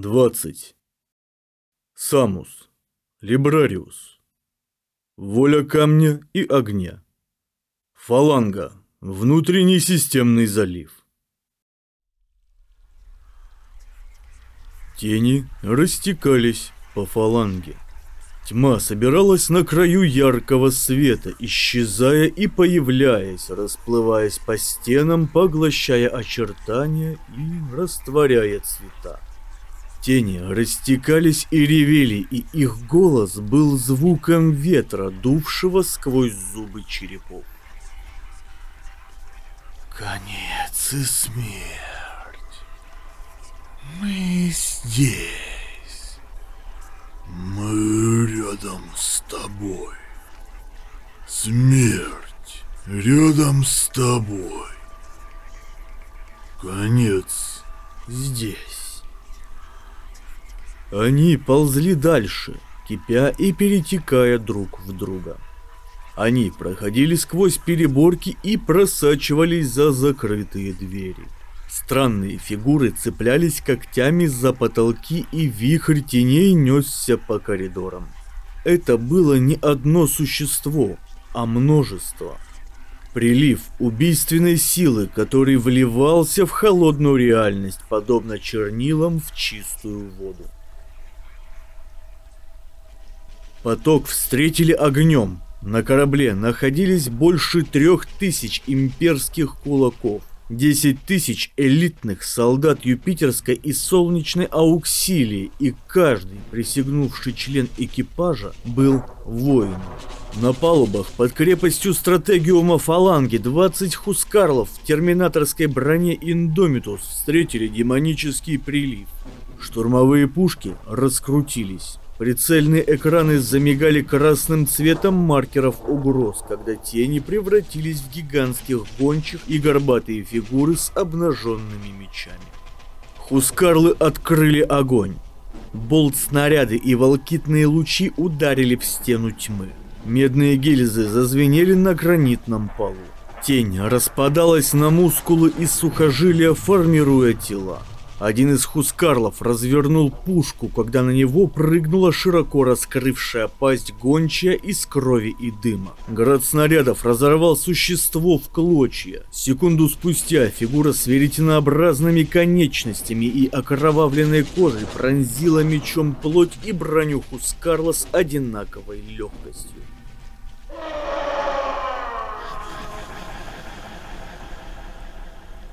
20. Самус. Либрариус. Воля камня и огня. Фаланга. Внутренний системный залив. Тени растекались по фаланге. Тьма собиралась на краю яркого света, исчезая и появляясь, расплываясь по стенам, поглощая очертания и растворяя цвета. Тени растекались и ревели, и их голос был звуком ветра, дувшего сквозь зубы черепов. Конец и смерть. Мы здесь. Мы рядом с тобой. Смерть рядом с тобой. Конец здесь. Они ползли дальше, кипя и перетекая друг в друга. Они проходили сквозь переборки и просачивались за закрытые двери. Странные фигуры цеплялись когтями за потолки, и вихрь теней несся по коридорам. Это было не одно существо, а множество. Прилив убийственной силы, который вливался в холодную реальность, подобно чернилам в чистую воду. Поток встретили огнем. На корабле находились больше трех тысяч имперских кулаков. 10 тысяч элитных солдат Юпитерской и Солнечной Ауксилии, и каждый присягнувший член экипажа был воином. На палубах под крепостью стратегиума фаланги 20 хускарлов в терминаторской броне Индомитус встретили демонический прилив. Штурмовые пушки раскрутились. Прицельные экраны замигали красным цветом маркеров угроз, когда тени превратились в гигантских гончих и горбатые фигуры с обнаженными мечами. Хускарлы открыли огонь. Болт-снаряды и волкитные лучи ударили в стену тьмы. Медные гильзы зазвенели на гранитном полу. Тень распадалась на мускулы и сухожилия, формируя тела. Один из хускарлов развернул пушку, когда на него прыгнула широко раскрывшая пасть гончая из крови и дыма. Град снарядов разорвал существо в клочья. Секунду спустя фигура с веретенообразными конечностями и окровавленной кожей пронзила мечом плоть и броню Хускарла с одинаковой легкостью.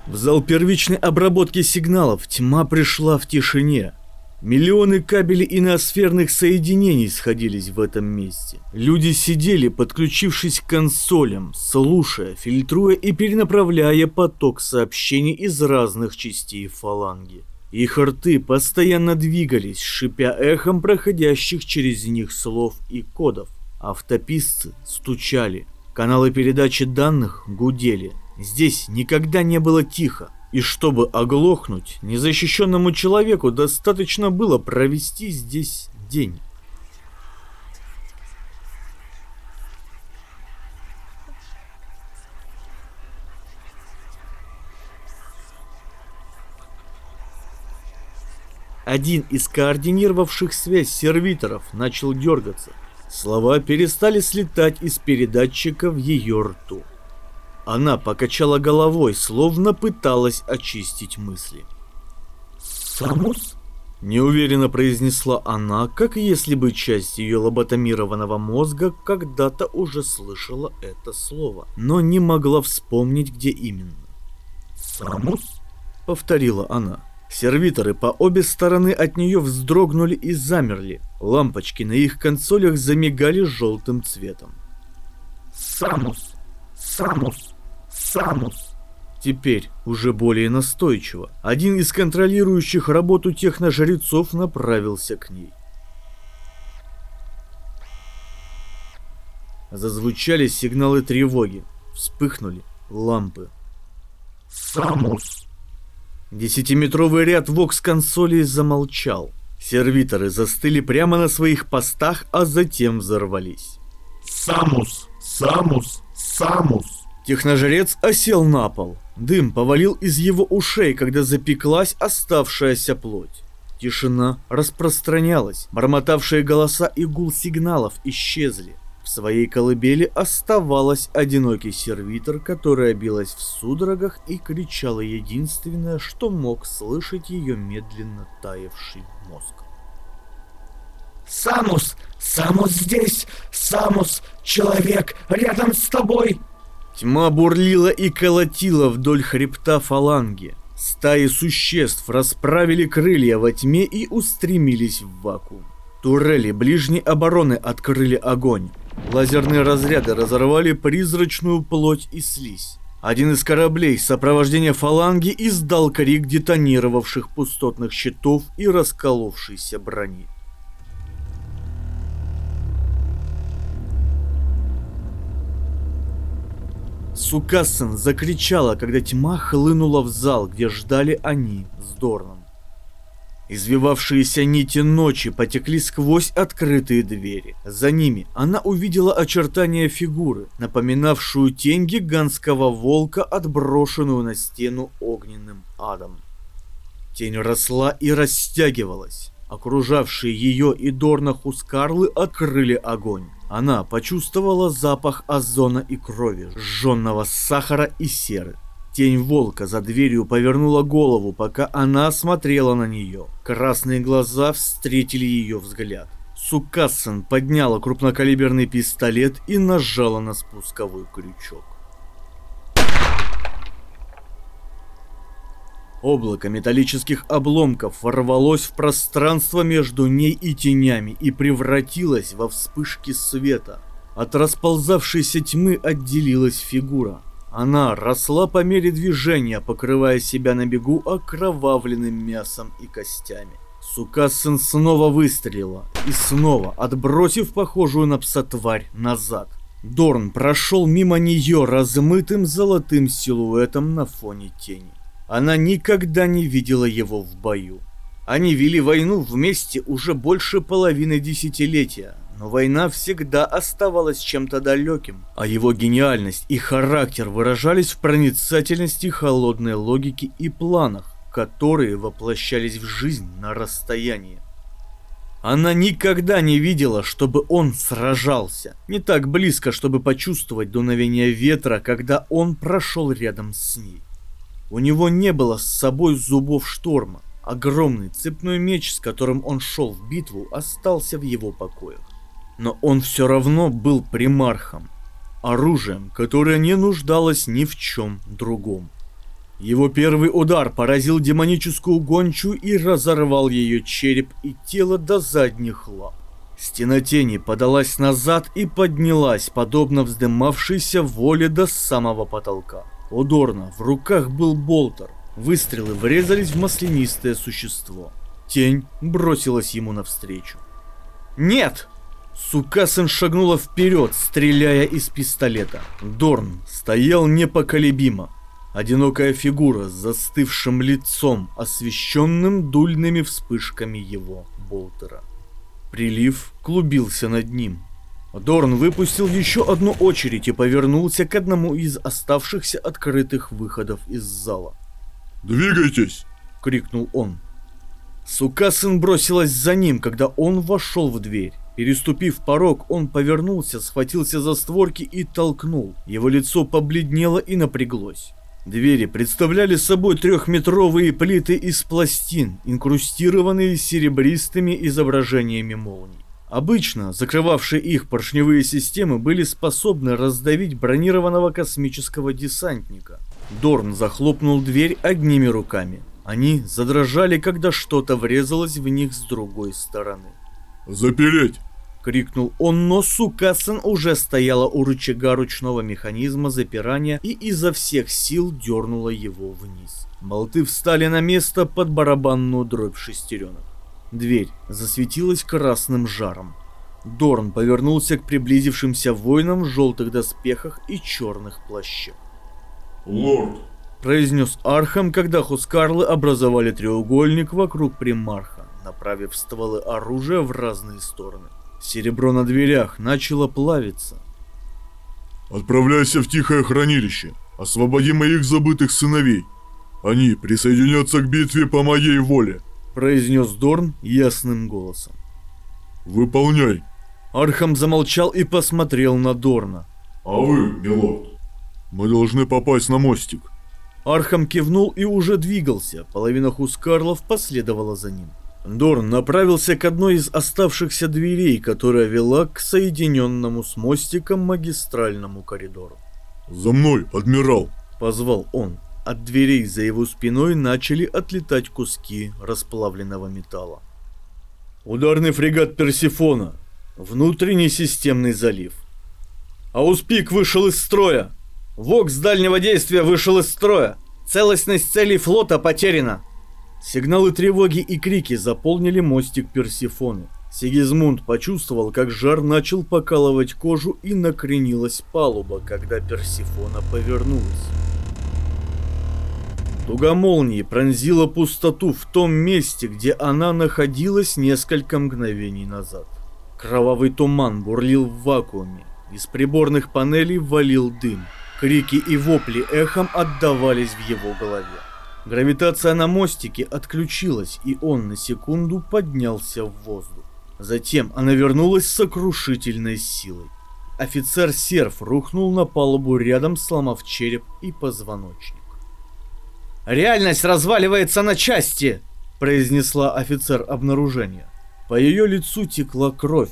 В зал первичной обработки сигналов тьма пришла в тишине. Миллионы кабелей и ноосферных соединений сходились в этом месте. Люди сидели, подключившись к консолям, слушая, фильтруя и перенаправляя поток сообщений из разных частей фаланги. Их рты постоянно двигались, шипя эхом проходящих через них слов и кодов. Автописцы стучали, каналы передачи данных гудели, Здесь никогда не было тихо, и чтобы оглохнуть, незащищенному человеку достаточно было провести здесь день. Один из координировавших связь сервиторов начал дергаться. Слова перестали слетать из передатчика в ее рту. Она покачала головой, словно пыталась очистить мысли. Самус? Неуверенно произнесла она, как если бы часть ее лоботомированного мозга когда-то уже слышала это слово, но не могла вспомнить, где именно. Самус? Повторила она. Сервиторы по обе стороны от нее вздрогнули и замерли. Лампочки на их консолях замигали желтым цветом. Самус! Самус! Самус. Теперь уже более настойчиво. Один из контролирующих работу техножрецов направился к ней. Зазвучали сигналы тревоги. Вспыхнули лампы. Самус. Десятиметровый ряд вокс-консолей замолчал. Сервиторы застыли прямо на своих постах, а затем взорвались. Самус. Самус. Самус. Техножрец осел на пол. Дым повалил из его ушей, когда запеклась оставшаяся плоть. Тишина распространялась, бормотавшие голоса и гул сигналов исчезли. В своей колыбели оставалась одинокий сервитор, которая билась в судорогах и кричала единственное, что мог слышать ее медленно таявший мозг. «Самус! Самус здесь! Самус! Человек рядом с тобой!» Тьма бурлила и колотила вдоль хребта фаланги. Стаи существ расправили крылья во тьме и устремились в вакуум. Турели ближней обороны открыли огонь. Лазерные разряды разорвали призрачную плоть и слизь. Один из кораблей сопровождения фаланги издал крик детонировавших пустотных щитов и расколовшейся брони. Сукассен закричала, когда тьма хлынула в зал, где ждали они с Дорном. Извивавшиеся нити ночи потекли сквозь открытые двери. За ними она увидела очертания фигуры, напоминавшую тень гигантского волка, отброшенную на стену огненным адом. Тень росла и растягивалась. Окружавшие ее и Дорна Хускарлы открыли огонь. Она почувствовала запах озона и крови, сжженного сахара и серы. Тень волка за дверью повернула голову, пока она смотрела на нее. Красные глаза встретили ее взгляд. Сукассен подняла крупнокалиберный пистолет и нажала на спусковой крючок. Облако металлических обломков ворвалось в пространство между ней и тенями и превратилось во вспышки света. От расползавшейся тьмы отделилась фигура. Она росла по мере движения, покрывая себя на бегу окровавленным мясом и костями. Сукассен снова выстрелила и снова, отбросив похожую на пса тварь назад. Дорн прошел мимо нее размытым золотым силуэтом на фоне тени. Она никогда не видела его в бою. Они вели войну вместе уже больше половины десятилетия, но война всегда оставалась чем-то далеким, а его гениальность и характер выражались в проницательности холодной логики и планах, которые воплощались в жизнь на расстоянии. Она никогда не видела, чтобы он сражался. Не так близко, чтобы почувствовать дуновение ветра, когда он прошел рядом с ней. У него не было с собой зубов шторма. Огромный цепной меч, с которым он шел в битву, остался в его покоях. Но он все равно был примархом, оружием, которое не нуждалось ни в чем другом. Его первый удар поразил демоническую гончу и разорвал ее череп и тело до задних лап. Стена тени подалась назад и поднялась, подобно вздымавшейся воле до самого потолка. У Дорна в руках был болтер. Выстрелы врезались в маслянистое существо. Тень бросилась ему навстречу. «Нет!» Сукасен шагнула вперед, стреляя из пистолета. Дорн стоял непоколебимо. Одинокая фигура с застывшим лицом, освещенным дульными вспышками его болтера. Прилив клубился над ним. Дорн выпустил еще одну очередь и повернулся к одному из оставшихся открытых выходов из зала. «Двигайтесь!» — крикнул он. Сукасен бросилась за ним, когда он вошел в дверь. Переступив порог, он повернулся, схватился за створки и толкнул. Его лицо побледнело и напряглось. Двери представляли собой трехметровые плиты из пластин, инкрустированные серебристыми изображениями молний. Обычно закрывавшие их поршневые системы были способны раздавить бронированного космического десантника. Дорн захлопнул дверь одними руками. Они задрожали, когда что-то врезалось в них с другой стороны. «Запереть!» — крикнул он, но Сукасан уже стояла у рычага ручного механизма запирания и изо всех сил дернула его вниз. Болты встали на место под барабанную дробь шестеренок. Дверь засветилась красным жаром. Дорн повернулся к приблизившимся воинам в желтых доспехах и черных плащах. «Лорд!» — произнес Архам, когда Хускарлы образовали треугольник вокруг примарха, направив стволы оружия в разные стороны. Серебро на дверях начало плавиться. «Отправляйся в тихое хранилище. Освободи моих забытых сыновей. Они присоединятся к битве по моей воле. Произнес Дорн ясным голосом. Выполняй. Архам замолчал и посмотрел на Дорна. А вы, милорд? Мы должны попасть на мостик. Архам кивнул и уже двигался, половина Хускарлов последовала за ним. Дорн направился к одной из оставшихся дверей, которая вела к соединенному с мостиком магистральному коридору. За мной, адмирал. Позвал он. От дверей за его спиной начали отлетать куски расплавленного металла. Ударный фрегат Персифона. Внутренний системный залив. Ауспик вышел из строя. Вокс дальнего действия вышел из строя. Целостность целей флота потеряна. Сигналы тревоги и крики заполнили мостик Персифоны. Сигизмунд почувствовал, как жар начал покалывать кожу и накренилась палуба, когда Персифона повернулась. Дуга молнии пронзила пустоту в том месте, где она находилась несколько мгновений назад. Кровавый туман бурлил в вакууме, из приборных панелей валил дым. Крики и вопли эхом отдавались в его голове. Гравитация на мостике отключилась, и он на секунду поднялся в воздух. Затем она вернулась с сокрушительной силой. Офицер Серф рухнул на палубу рядом, сломав череп и позвоночник. «Реальность разваливается на части!» – произнесла офицер обнаружения. По ее лицу текла кровь.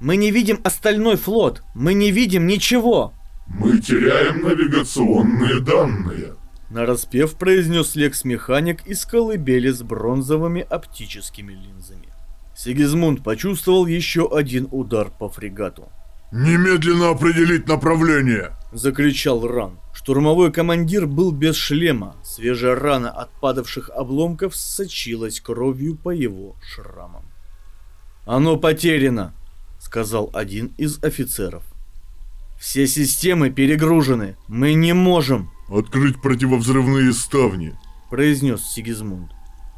«Мы не видим остальной флот! Мы не видим ничего!» Мы теряем навигационные данные. Нараспев произнес Лекс-механик из колыбели с бронзовыми оптическими линзами. Сигизмунд почувствовал еще один удар по фрегату. Немедленно определить направление. Закричал Ран. Штурмовой командир был без шлема. Свежая рана от падавших обломков сочилась кровью по его шрамам. «Оно потеряно», — сказал один из офицеров. «Все системы перегружены. Мы не можем», Открыть противовзрывные ставни. произнес Сигизмунд.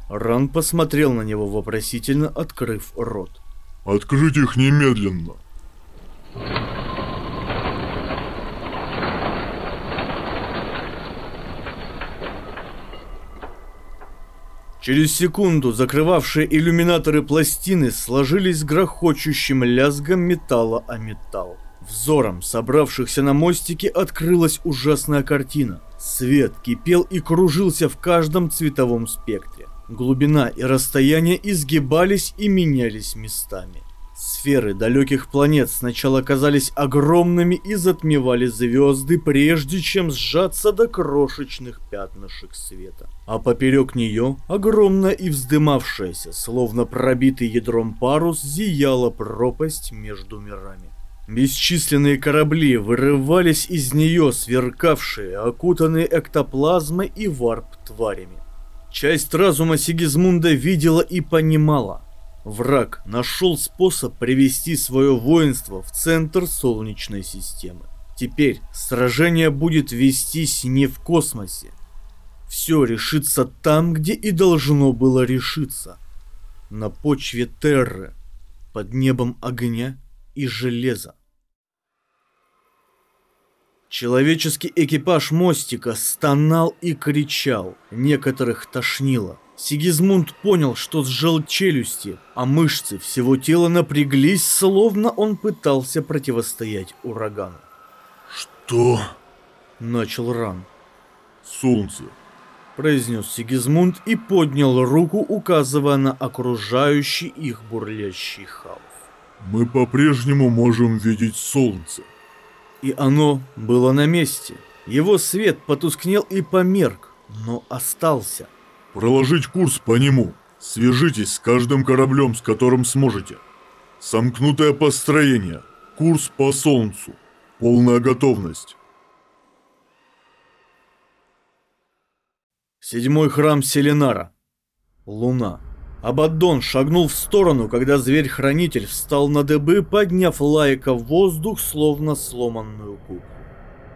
Ран посмотрел на него вопросительно, открыв рот. Открыть их немедленно. Через секунду закрывавшие иллюминаторы пластины сложились грохочущим лязгом металла о металл. Взором собравшихся на мостике открылась ужасная картина. Свет кипел и кружился в каждом цветовом спектре. Глубина и расстояние изгибались и менялись местами. Сферы далеких планет сначала казались огромными и затмевали звезды, прежде чем сжаться до крошечных пятнышек света. А поперек нее, огромная и вздымавшаяся, словно пробитый ядром парус, зияла пропасть между мирами. Бесчисленные корабли вырывались из нее, сверкавшие, окутанные эктоплазмой и варп-тварями. Часть разума Сигизмунда видела и понимала. Враг нашел способ привести свое воинство в центр Солнечной системы. Теперь сражение будет вестись не в космосе. Все решится там, где и должно было решиться. На почве Терры, под небом огня и железа. Человеческий экипаж мостика стонал и кричал, некоторых тошнило. Сигизмунд понял, что сжал челюсти, а мышцы всего тела напряглись, словно он пытался противостоять урагану. Что? Начал Ран, Солнце. произнес Сигизмунд и поднял руку, указывая на окружающий их бурлящий хаос. Мы по-прежнему можем видеть солнце. И оно было на месте. Его свет потускнел и померк, но остался. Проложить курс по нему. Свяжитесь с каждым кораблем, с которым сможете. Сомкнутое построение. Курс по солнцу. Полная готовность. Седьмой храм Селенара. Луна. Абаддон шагнул в сторону, когда зверь-хранитель встал на дыбы, подняв лайка в воздух, словно сломанную куклу.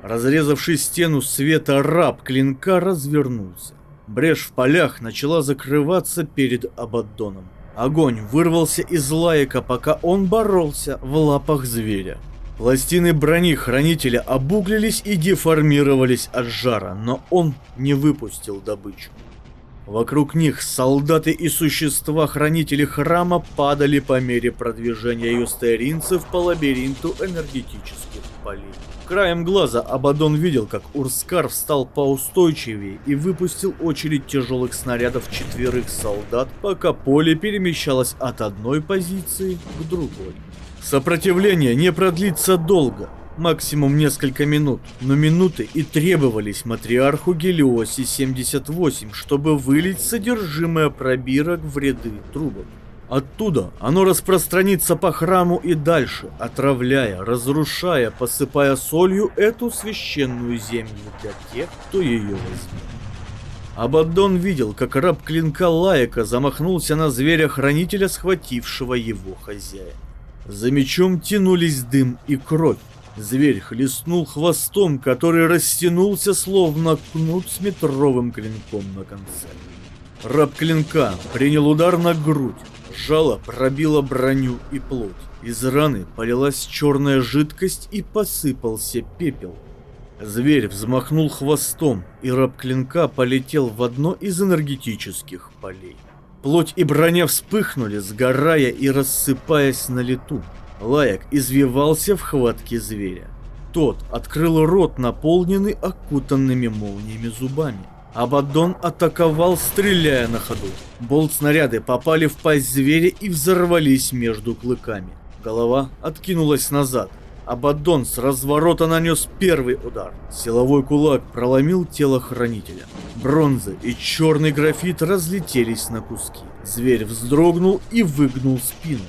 Разрезавший стену света раб клинка развернулся. Брешь в полях начала закрываться перед Абаддоном. Огонь вырвался из лайка, пока он боролся в лапах зверя. Пластины брони хранителя обуглились и деформировались от жара, но он не выпустил добычу. Вокруг них солдаты и существа-хранители храма падали по мере продвижения юстеринцев по лабиринту энергетических полей. Краем глаза Абадон видел, как Урскар встал поустойчивее и выпустил очередь тяжелых снарядов четверых солдат, пока поле перемещалось от одной позиции к другой. Сопротивление не продлится долго, максимум несколько минут, но минуты и требовались матриарху Гелиоси 78, чтобы вылить содержимое пробирок в ряды трубок. Оттуда оно распространится по храму и дальше, отравляя, разрушая, посыпая солью эту священную землю для тех, кто ее возьмет. Абаддон видел, как раб клинка Лаека замахнулся на зверя-хранителя, схватившего его хозяина. За мечом тянулись дым и кровь. Зверь хлестнул хвостом, который растянулся, словно кнут с метровым клинком на конце. Раб клинка принял удар на грудь, Жало пробило броню и плоть. Из раны полилась черная жидкость и посыпался пепел. Зверь взмахнул хвостом, и раб клинка полетел в одно из энергетических полей. Плоть и броня вспыхнули, сгорая и рассыпаясь на лету. Лаяк извивался в хватке зверя. Тот открыл рот, наполненный окутанными молниями зубами. Абаддон атаковал, стреляя на ходу. Болт-снаряды попали в пасть зверя и взорвались между клыками. Голова откинулась назад. Абаддон с разворота нанес первый удар. Силовой кулак проломил тело хранителя. Бронза и черный графит разлетелись на куски. Зверь вздрогнул и выгнул спину.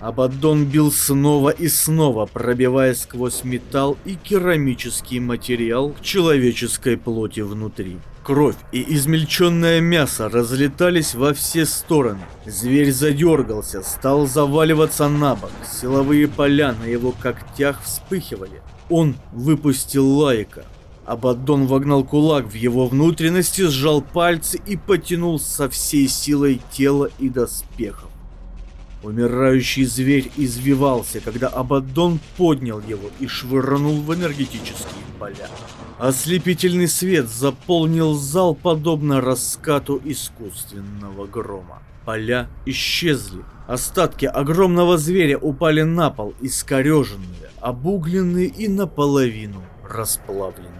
Абаддон бил снова и снова, пробивая сквозь металл и керамический материал к человеческой плоти внутри. Кровь и измельченное мясо разлетались во все стороны. Зверь задергался, стал заваливаться на бок. Силовые поля на его когтях вспыхивали. Он выпустил лайка. Абаддон вогнал кулак в его внутренности, сжал пальцы и потянул со всей силой тела и доспехов. Умирающий зверь извивался, когда Абаддон поднял его и швырнул в энергетические поля. Ослепительный свет заполнил зал подобно раскату искусственного грома. Поля исчезли. Остатки огромного зверя упали на пол, искореженные, обугленные и наполовину расплавленные.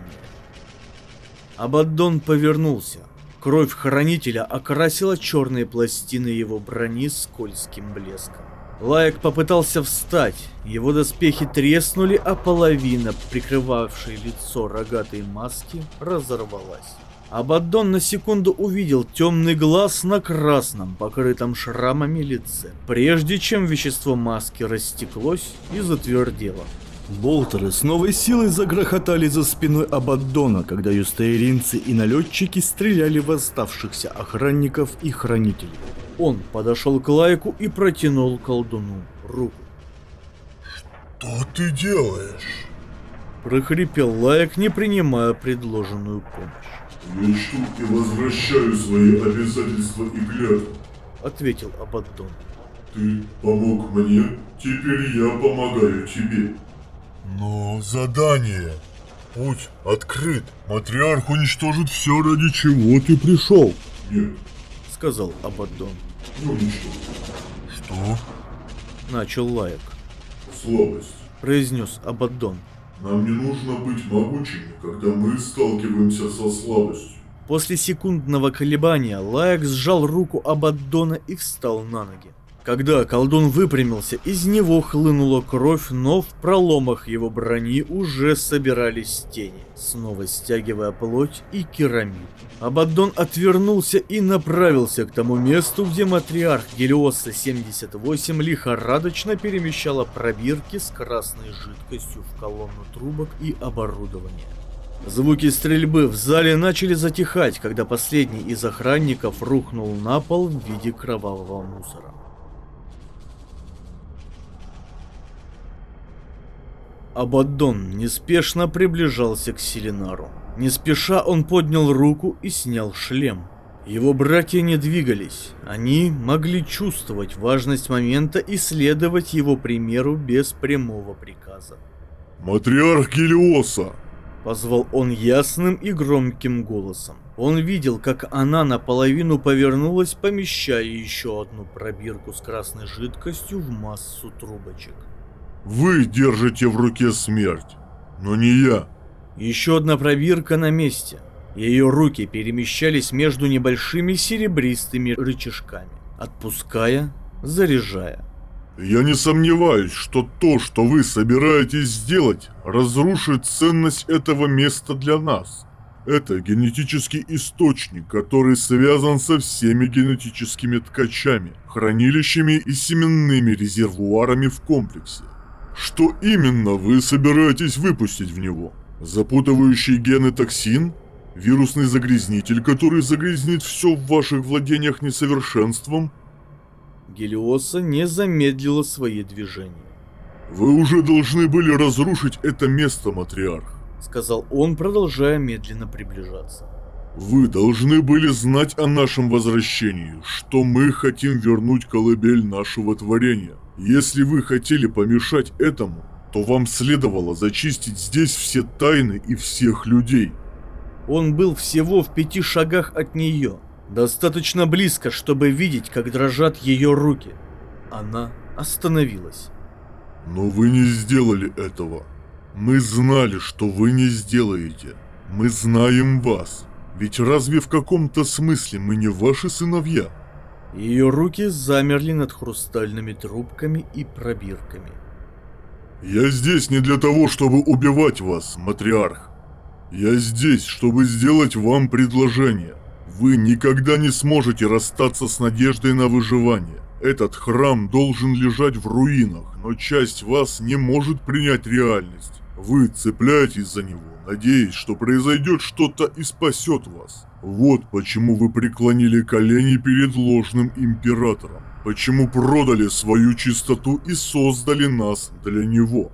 Абаддон повернулся. Кровь хранителя окрасила черные пластины его брони скользким блеском. Лайк попытался встать, его доспехи треснули, а половина, прикрывавшей лицо рогатой маски, разорвалась. Абаддон на секунду увидел темный глаз на красном, покрытом шрамами лице, прежде чем вещество маски растеклось и затвердело. Болтеры с новой силой загрохотали за спиной Абаддона, когда юстаиринцы и налетчики стреляли в оставшихся охранников и хранителей. Он подошел к Лайку и протянул колдуну руку. Что ты делаешь? Прохрипел Лайк, не принимая предложенную помощь. Я штуки возвращаю свои обязательства и клятвы. Ответил Абаддон. Ты помог мне, теперь я помогаю тебе. Но задание. Путь открыт. Матриарх уничтожит все, ради чего ты пришел. Нет, Сказал Абаддон. уничтожит. Что? Начал Лайк. Слабость. Произнес Абаддон. Нам не нужно быть могучими, когда мы сталкиваемся со слабостью. После секундного колебания Лайк сжал руку Абаддона и встал на ноги. Когда колдун выпрямился, из него хлынула кровь, но в проломах его брони уже собирались тени, снова стягивая плоть и керамит. Абаддон отвернулся и направился к тому месту, где матриарх Гелиоса 78 лихорадочно перемещала пробирки с красной жидкостью в колонну трубок и оборудования. Звуки стрельбы в зале начали затихать, когда последний из охранников рухнул на пол в виде кровавого мусора. Абаддон неспешно приближался к Селинару. Не спеша он поднял руку и снял шлем. Его братья не двигались. Они могли чувствовать важность момента и следовать его примеру без прямого приказа. Матриарх Гелиоса! Позвал он ясным и громким голосом. Он видел, как она наполовину повернулась, помещая еще одну пробирку с красной жидкостью в массу трубочек. Вы держите в руке смерть, но не я. Еще одна пробирка на месте. Ее руки перемещались между небольшими серебристыми рычажками, отпуская, заряжая. Я не сомневаюсь, что то, что вы собираетесь сделать, разрушит ценность этого места для нас. Это генетический источник, который связан со всеми генетическими ткачами, хранилищами и семенными резервуарами в комплексе. Что именно вы собираетесь выпустить в него? Запутывающий гены токсин? Вирусный загрязнитель, который загрязнит все в ваших владениях несовершенством? Гелиоса не замедлила свои движения. Вы уже должны были разрушить это место, матриарх. Сказал он, продолжая медленно приближаться. Вы должны были знать о нашем возвращении, что мы хотим вернуть колыбель нашего творения. Если вы хотели помешать этому, то вам следовало зачистить здесь все тайны и всех людей. Он был всего в пяти шагах от нее, достаточно близко, чтобы видеть, как дрожат ее руки. Она остановилась. Но вы не сделали этого. Мы знали, что вы не сделаете. Мы знаем вас. Ведь разве в каком-то смысле мы не ваши сыновья? Ее руки замерли над хрустальными трубками и пробирками. Я здесь не для того, чтобы убивать вас, матриарх. Я здесь, чтобы сделать вам предложение. Вы никогда не сможете расстаться с надеждой на выживание. Этот храм должен лежать в руинах, но часть вас не может принять реальность. Вы цепляетесь за него, надеясь, что произойдет что-то и спасет вас. Вот почему вы преклонили колени перед ложным императором. Почему продали свою чистоту и создали нас для него.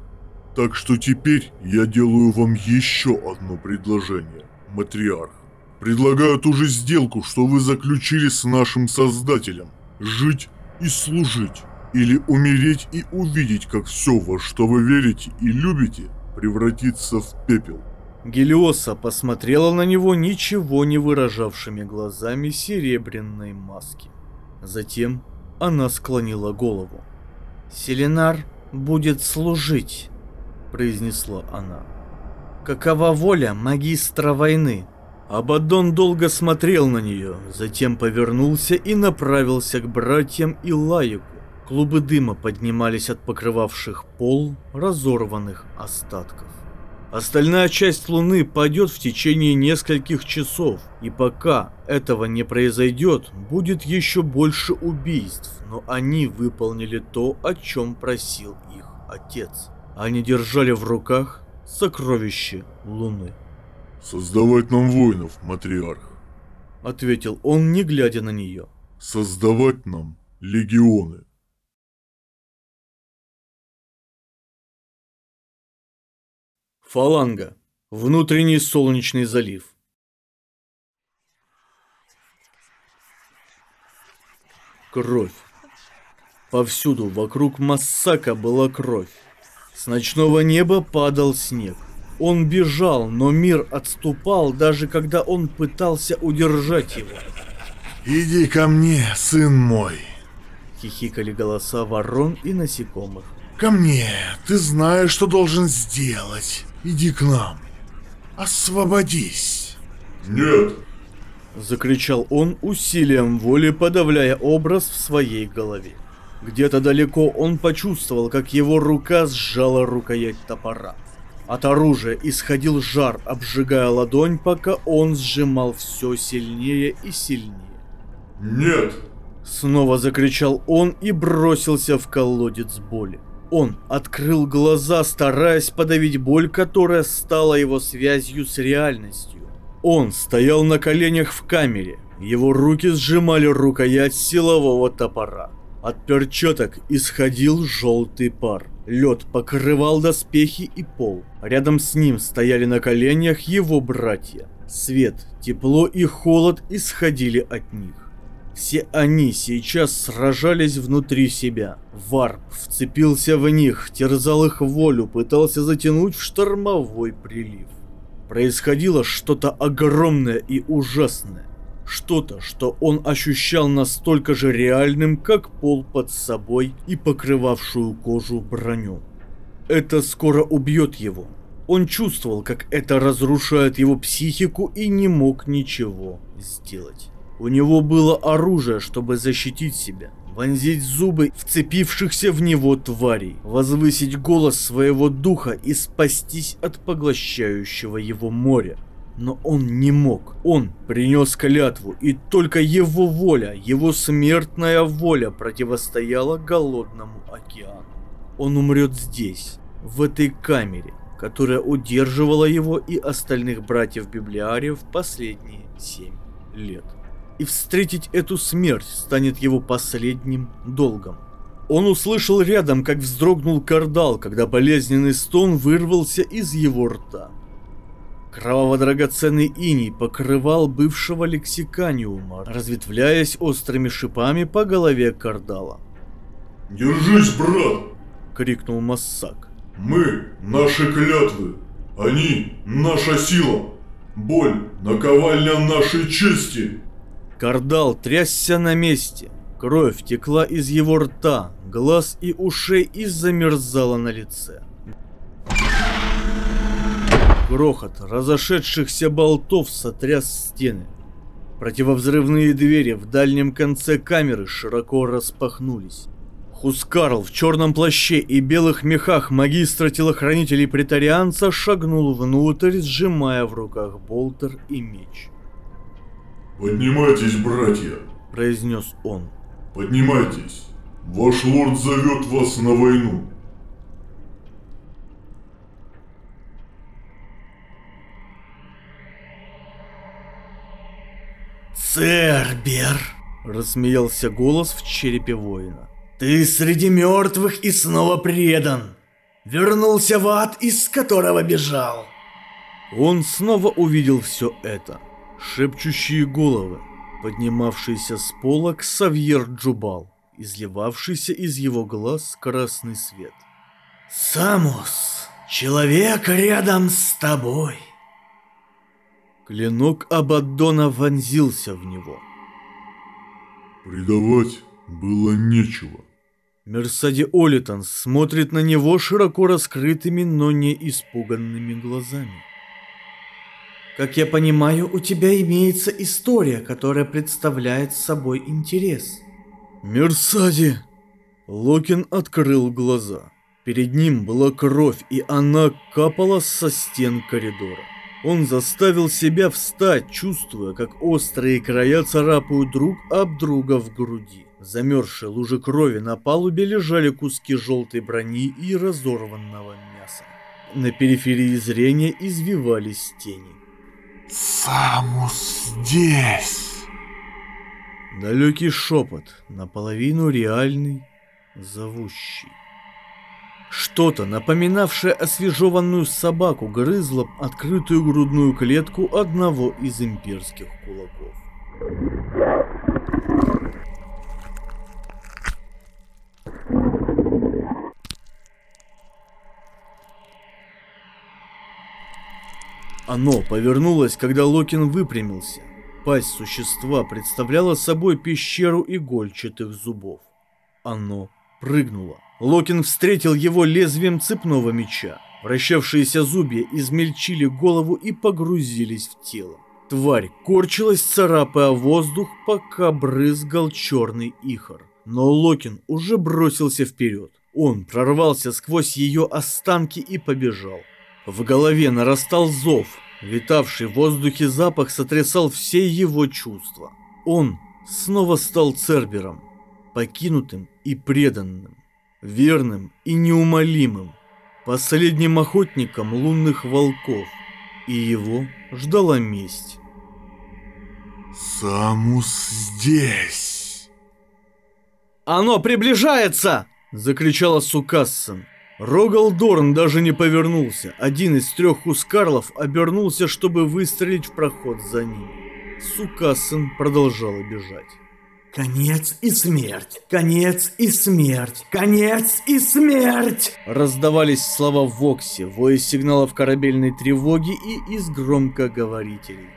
Так что теперь я делаю вам еще одно предложение, матриарх. Предлагаю ту же сделку, что вы заключили с нашим создателем. Жить и служить. Или умереть и увидеть, как все, во что вы верите и любите, превратится в пепел. Гелиоса посмотрела на него ничего не выражавшими глазами серебряной маски. Затем она склонила голову. «Селенар будет служить», — произнесла она. «Какова воля магистра войны?» Абаддон долго смотрел на нее, затем повернулся и направился к братьям и Лаику. Клубы дыма поднимались от покрывавших пол разорванных остатков. Остальная часть Луны падет в течение нескольких часов, и пока этого не произойдет, будет еще больше убийств, но они выполнили то, о чем просил их отец. Они держали в руках сокровище Луны. «Создавать нам воинов, матриарх», — ответил он, не глядя на нее. «Создавать нам легионы». Фаланга. Внутренний солнечный залив. Кровь. Повсюду вокруг Массака была кровь. С ночного неба падал снег. Он бежал, но мир отступал, даже когда он пытался удержать его. «Иди ко мне, сын мой!» Хихикали голоса ворон и насекомых. «Ко мне! Ты знаешь, что должен сделать! Иди к нам! Освободись!» «Нет!» Закричал он усилием воли, подавляя образ в своей голове. Где-то далеко он почувствовал, как его рука сжала рукоять топора. От оружия исходил жар, обжигая ладонь, пока он сжимал все сильнее и сильнее. «Нет!» Снова закричал он и бросился в колодец боли. Он открыл глаза, стараясь подавить боль, которая стала его связью с реальностью. Он стоял на коленях в камере. Его руки сжимали рукоять силового топора. От перчаток исходил желтый пар. Лед покрывал доспехи и пол. Рядом с ним стояли на коленях его братья. Свет, тепло и холод исходили от них. Все они сейчас сражались внутри себя. Варп вцепился в них, терзал их волю, пытался затянуть в штормовой прилив. происходило что-то огромное и ужасное. Что-то, что он ощущал настолько же реальным, как пол под собой и покрывавшую кожу броню. Это скоро убьет его. Он чувствовал, как это разрушает его психику и не мог ничего сделать. У него было оружие, чтобы защитить себя, вонзить зубы вцепившихся в него тварей, возвысить голос своего духа и спастись от поглощающего его моря. Но он не мог. Он принес клятву, и только его воля, его смертная воля противостояла голодному океану. Он умрет здесь, в этой камере, которая удерживала его и остальных братьев-библиариев последние семь лет. И встретить эту смерть станет его последним долгом. Он услышал рядом, как вздрогнул кардал, когда болезненный стон вырвался из его рта. Кроваво-драгоценный иней покрывал бывшего лексиканиума, разветвляясь острыми шипами по голове Кардала. «Держись, брат!» — крикнул Массак. «Мы — наши клятвы! Они — наша сила! Боль — наковальня нашей чести!» Кардал трясся на месте. Кровь текла из его рта, глаз и ушей и замерзала на лице. Грохот разошедшихся болтов сотряс стены. Противовзрывные двери в дальнем конце камеры широко распахнулись. Хускарл в черном плаще и белых мехах магистра телохранителей претарианца шагнул внутрь, сжимая в руках болтер и меч. «Поднимайтесь, братья!» – произнес он. «Поднимайтесь! Ваш лорд зовет вас на войну!» «Цербер!» — рассмеялся голос в черепе воина. «Ты среди мертвых и снова предан! Вернулся в ад, из которого бежал!» Он снова увидел все это. Шепчущие головы, поднимавшийся с пола Ксавьер Джубал, изливавшийся из его глаз красный свет. «Самус, человек рядом с тобой!» Клинок Абаддона вонзился в него. Предавать было нечего. Мерсади Олитон смотрит на него широко раскрытыми, но не испуганными глазами. Как я понимаю, у тебя имеется история, которая представляет собой интерес. Мерсади! Локин открыл глаза. Перед ним была кровь, и она капала со стен коридора. Он заставил себя встать, чувствуя, как острые края царапают друг об друга в груди. В замерзшей крови на палубе лежали куски желтой брони и разорванного мяса. На периферии зрения извивались тени. «Самус здесь!» Далекий шепот, наполовину реальный, зовущий. Что-то, напоминавшее освежеванную собаку, грызло открытую грудную клетку одного из имперских кулаков. Оно повернулось, когда Локин выпрямился. Пасть существа представляла собой пещеру игольчатых зубов. Оно прыгнуло. Локин встретил его лезвием цепного меча. Вращавшиеся зубья измельчили голову и погрузились в тело. Тварь корчилась, царапая воздух, пока брызгал черный ихор. Но Локин уже бросился вперед. Он прорвался сквозь ее останки и побежал. В голове нарастал зов. Витавший в воздухе запах сотрясал все его чувства. Он снова стал Цербером, покинутым и преданным верным и неумолимым, последним охотником лунных волков, и его ждала месть. «Самус здесь!» «Оно приближается!» — закричала Сукассон. Рогалдорн даже не повернулся. Один из трех хускарлов обернулся, чтобы выстрелить в проход за ним. Сукассон продолжала бежать. Конец и смерть! Конец и смерть! Конец и смерть! Раздавались слова в Воксе, вое сигналов корабельной тревоги и из громкоговорителей.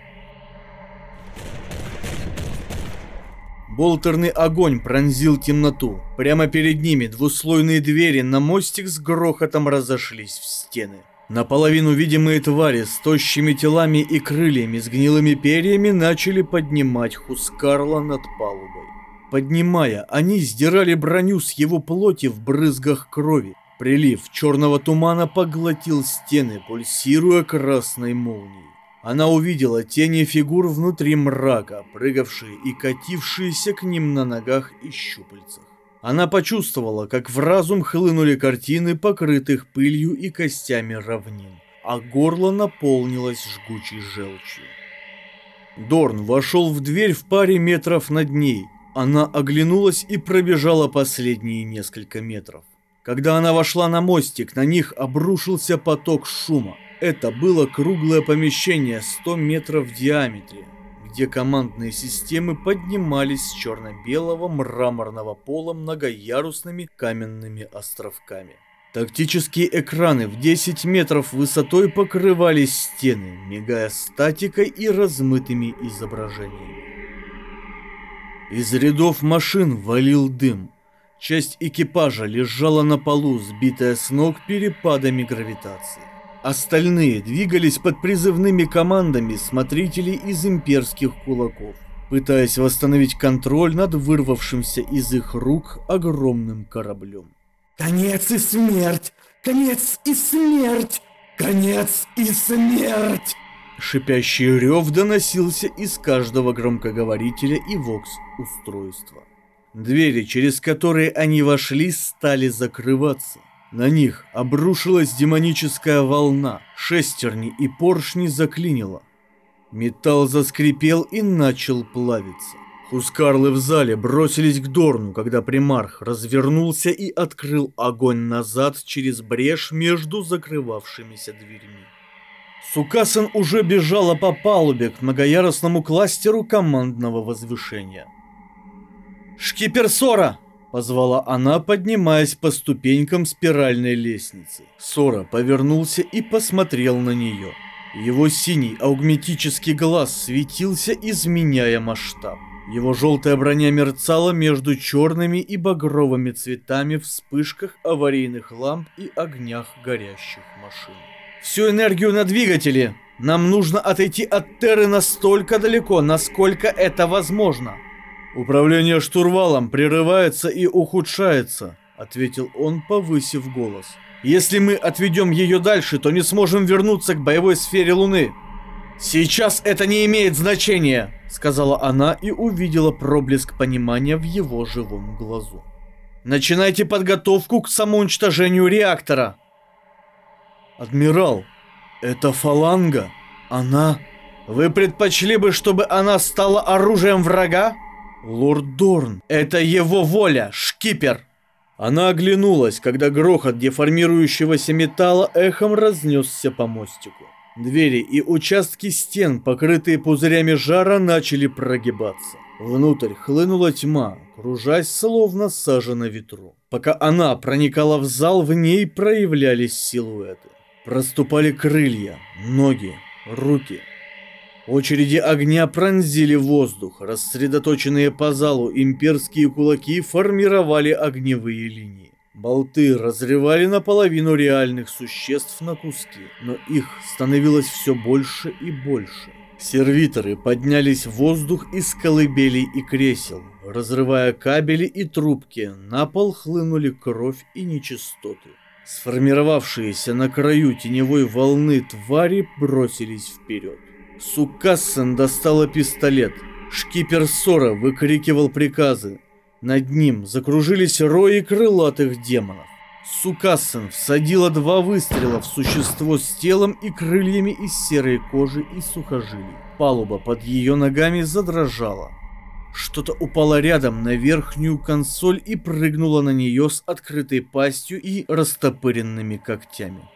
Болтерный огонь пронзил темноту. Прямо перед ними двуслойные двери на мостик с грохотом разошлись в стены. Наполовину видимые твари с тощими телами и крыльями с гнилыми перьями начали поднимать Хускарла над палубой. Поднимая, они сдирали броню с его плоти в брызгах крови. Прилив черного тумана поглотил стены, пульсируя красной молнией. Она увидела тени фигур внутри мрака, прыгавшие и катившиеся к ним на ногах и щупальцах. Она почувствовала, как в разум хлынули картины, покрытых пылью и костями равнин, а горло наполнилось жгучей желчью. Дорн вошел в дверь в паре метров над ней. Она оглянулась и пробежала последние несколько метров. Когда она вошла на мостик, на них обрушился поток шума. Это было круглое помещение 100 метров в диаметре, где командные системы поднимались с черно-белого мраморного пола многоярусными каменными островками. Тактические экраны в 10 метров высотой покрывались стены, мигая статикой и размытыми изображениями. Из рядов машин валил дым. Часть экипажа лежала на полу, сбитая с ног перепадами гравитации. Остальные двигались под призывными командами смотрителей из имперских кулаков, пытаясь восстановить контроль над вырвавшимся из их рук огромным кораблем. Конец и смерть! Конец и смерть! Конец и смерть! Шипящий рев доносился из каждого громкоговорителя и вокс-устройства. Двери, через которые они вошли, стали закрываться. На них обрушилась демоническая волна, шестерни и поршни заклинило. Металл заскрипел и начал плавиться. Хускарлы в зале бросились к Дорну, когда примарх развернулся и открыл огонь назад через брешь между закрывавшимися дверьми. Сукасан уже бежала по палубе к многоярусному кластеру командного возвышения. «Шкипер Сора!» Позвала она, поднимаясь по ступенькам спиральной лестницы. Сора повернулся и посмотрел на нее. Его синий аугметический глаз светился, изменяя масштаб. Его желтая броня мерцала между черными и багровыми цветами в вспышках аварийных ламп и огнях горящих машин. «Всю энергию на двигатели! Нам нужно отойти от Терры настолько далеко, насколько это возможно!» «Управление штурвалом прерывается и ухудшается», — ответил он, повысив голос. «Если мы отведем ее дальше, то не сможем вернуться к боевой сфере Луны». «Сейчас это не имеет значения», — сказала она и увидела проблеск понимания в его живом глазу. «Начинайте подготовку к самоуничтожению реактора». «Адмирал, это фаланга? Она...» «Вы предпочли бы, чтобы она стала оружием врага?» Лорд Дорн, это его воля, шкипер. Она оглянулась, когда грохот деформирующегося металла эхом разнесся по мостику. Двери и участки стен, покрытые пузырями жара, начали прогибаться. Внутрь хлынула тьма, кружась словно сажа на ветру. Пока она проникала в зал, в ней проявлялись силуэты. Проступали крылья, ноги, руки – Очереди огня пронзили воздух, рассредоточенные по залу имперские кулаки формировали огневые линии. Болты разрывали наполовину реальных существ на куски, но их становилось все больше и больше. Сервиторы поднялись в воздух из колыбелей и кресел, разрывая кабели и трубки, на пол хлынули кровь и нечистоты. Сформировавшиеся на краю теневой волны твари бросились вперед. Сукассен достала пистолет. Шкипер Сора выкрикивал приказы. Над ним закружились рои крылатых демонов. Сукассен всадила два выстрела в существо с телом и крыльями из серой кожи и сухожилий. Палуба под ее ногами задрожала. Что-то упало рядом на верхнюю консоль и прыгнуло на нее с открытой пастью и растопыренными когтями.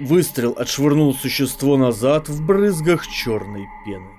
Выстрел отшвырнул существо назад в брызгах черной пены.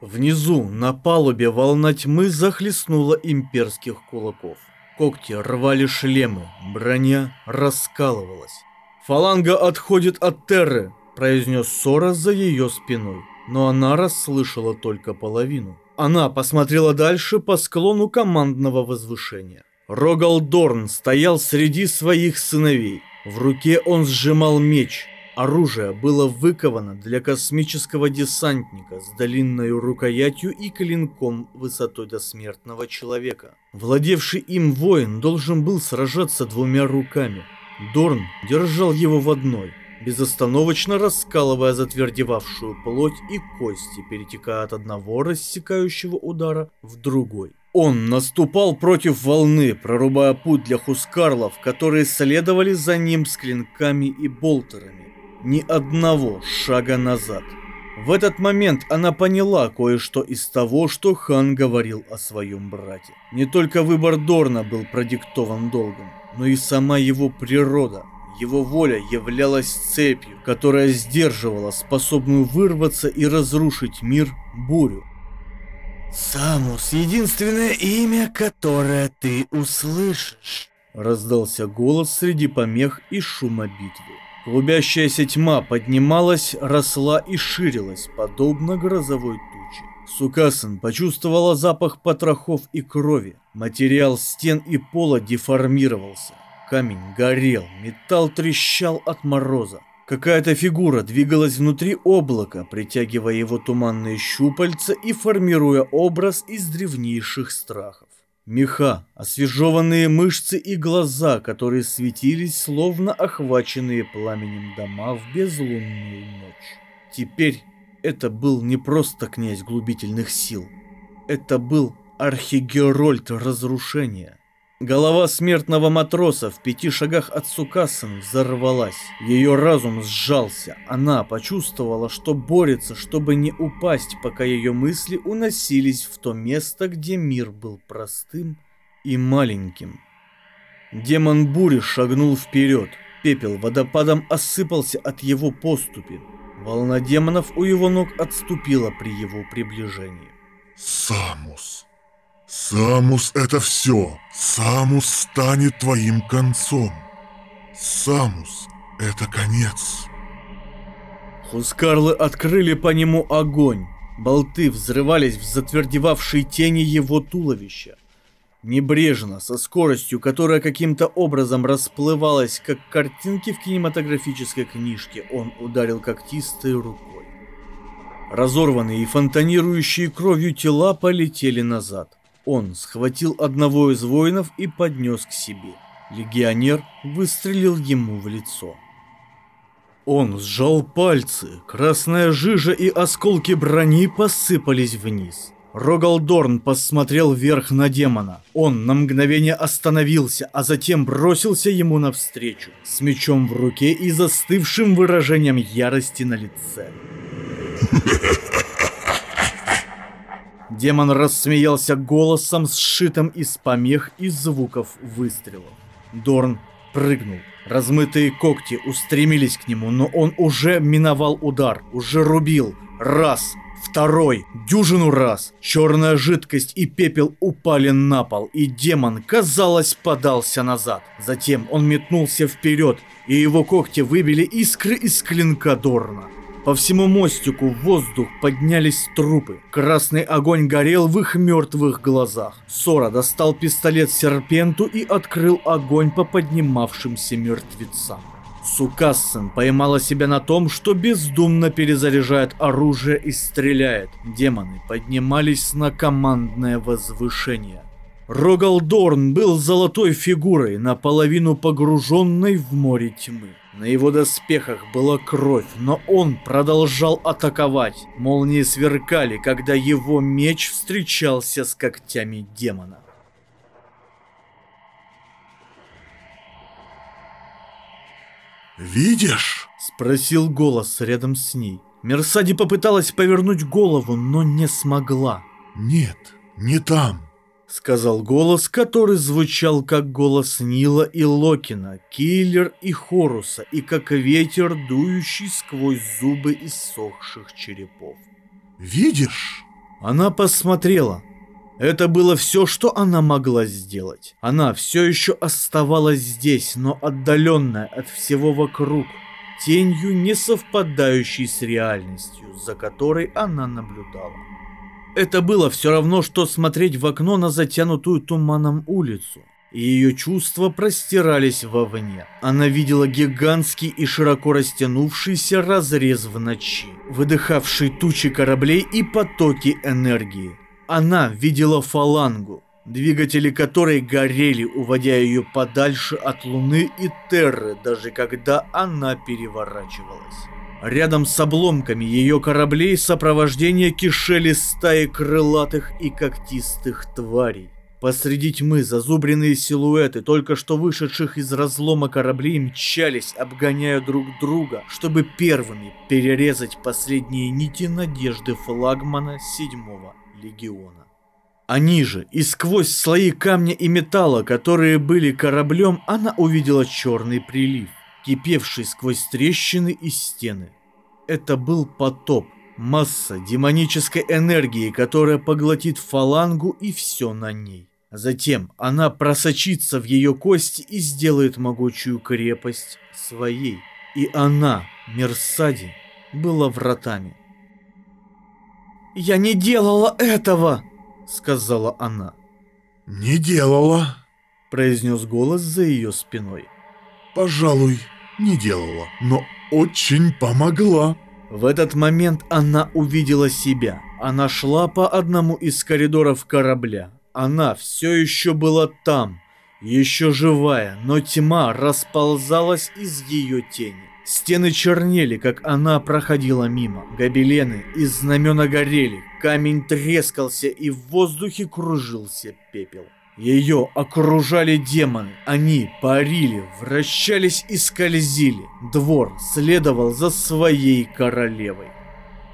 Внизу, на палубе, волна тьмы захлестнула имперских кулаков. Когти рвали шлемы, броня раскалывалась. «Фаланга отходит от Терры», – произнес Сора за ее спиной, но она расслышала только половину. Она посмотрела дальше по склону командного возвышения. Рогал Дорн стоял среди своих сыновей. В руке он сжимал меч. Оружие было выковано для космического десантника с длинной рукоятью и клинком высотой до смертного человека. Владевший им воин должен был сражаться двумя руками. Дорн держал его в одной – безостановочно раскалывая затвердевавшую плоть и кости, перетекая от одного рассекающего удара в другой. Он наступал против волны, прорубая путь для хускарлов, которые следовали за ним с клинками и болтерами. Ни одного шага назад. В этот момент она поняла кое-что из того, что хан говорил о своем брате. Не только выбор Дорна был продиктован долгом, но и сама его природа – его воля являлась цепью, которая сдерживала способную вырваться и разрушить мир бурю. «Самус — единственное имя, которое ты услышишь», — раздался голос среди помех и шума битвы. Клубящаяся тьма поднималась, росла и ширилась, подобно грозовой туче. Сукасан почувствовала запах потрохов и крови. Материал стен и пола деформировался. Камень горел, металл трещал от мороза. Какая-то фигура двигалась внутри облака, притягивая его туманные щупальца и формируя образ из древнейших страхов. Меха, освежеванные мышцы и глаза, которые светились, словно охваченные пламенем дома в безлунную ночь. Теперь это был не просто князь глубительных сил. Это был архигерольд разрушения – Голова смертного матроса в пяти шагах от Сукасан взорвалась. Ее разум сжался. Она почувствовала, что борется, чтобы не упасть, пока ее мысли уносились в то место, где мир был простым и маленьким. Демон бури шагнул вперед. Пепел водопадом осыпался от его поступи. Волна демонов у его ног отступила при его приближении. «Самус!» Самус — это все. Самус станет твоим концом. Самус — это конец. Хускарлы открыли по нему огонь. Болты взрывались в затвердевавшей тени его туловища. Небрежно, со скоростью, которая каким-то образом расплывалась, как картинки в кинематографической книжке, он ударил когтистой рукой. Разорванные и фонтанирующие кровью тела полетели назад. Он схватил одного из воинов и поднес к себе. Легионер выстрелил ему в лицо. Он сжал пальцы, красная жижа и осколки брони посыпались вниз. Рогалдорн посмотрел вверх на демона. Он на мгновение остановился, а затем бросился ему навстречу, с мечом в руке и застывшим выражением ярости на лице. Демон рассмеялся голосом, сшитым из помех и звуков выстрелов. Дорн прыгнул. Размытые когти устремились к нему, но он уже миновал удар, уже рубил. Раз, второй, дюжину раз. Черная жидкость и пепел упали на пол, и демон, казалось, подался назад. Затем он метнулся вперед, и его когти выбили искры из клинка Дорна. По всему мостику в воздух поднялись трупы. Красный огонь горел в их мертвых глазах. Сора достал пистолет Серпенту и открыл огонь по поднимавшимся мертвецам. Сукассен поймала себя на том, что бездумно перезаряжает оружие и стреляет. Демоны поднимались на командное возвышение. Рогалдорн был золотой фигурой, наполовину погруженной в море тьмы. На его доспехах была кровь, но он продолжал атаковать. Молнии сверкали, когда его меч встречался с когтями демона. «Видишь?» — спросил голос рядом с ней. Мерсади попыталась повернуть голову, но не смогла. «Нет, не там сказал голос, который звучал как голос Нила и Локина, Киллер и Хоруса, и как ветер, дующий сквозь зубы иссохших черепов. «Видишь?» Она посмотрела. Это было все, что она могла сделать. Она все еще оставалась здесь, но отдаленная от всего вокруг, тенью, не совпадающей с реальностью, за которой она наблюдала. Это было все равно, что смотреть в окно на затянутую туманом улицу и ее чувства простирались вовне. Она видела гигантский и широко растянувшийся разрез в ночи, выдыхавший тучи кораблей и потоки энергии. Она видела фалангу, двигатели которой горели, уводя ее подальше от Луны и Терры, даже когда она переворачивалась. Рядом с обломками ее кораблей сопровождение кишели стаи крылатых и когтистых тварей. Посреди тьмы зазубренные силуэты только что вышедших из разлома кораблей мчались, обгоняя друг друга, чтобы первыми перерезать последние нити надежды флагмана седьмого легиона. Они же, и сквозь слои камня и металла, которые были кораблем, она увидела черный прилив, кипевший сквозь трещины и стены. Это был потоп, масса демонической энергии, которая поглотит фалангу и все на ней. Затем она просочится в ее кости и сделает могучую крепость своей. И она, Мерсади, была вратами. «Я не делала этого!» — сказала она. «Не делала», — произнес голос за ее спиной. «Пожалуй, не делала, но очень помогла». В этот момент она увидела себя. Она шла по одному из коридоров корабля. Она все еще была там, еще живая, но тьма расползалась из ее тени. Стены чернели, как она проходила мимо. Гобелены и знамена горели, камень трескался и в воздухе кружился пепел. Ее окружали демоны, они парили, вращались и скользили. Двор следовал за своей королевой.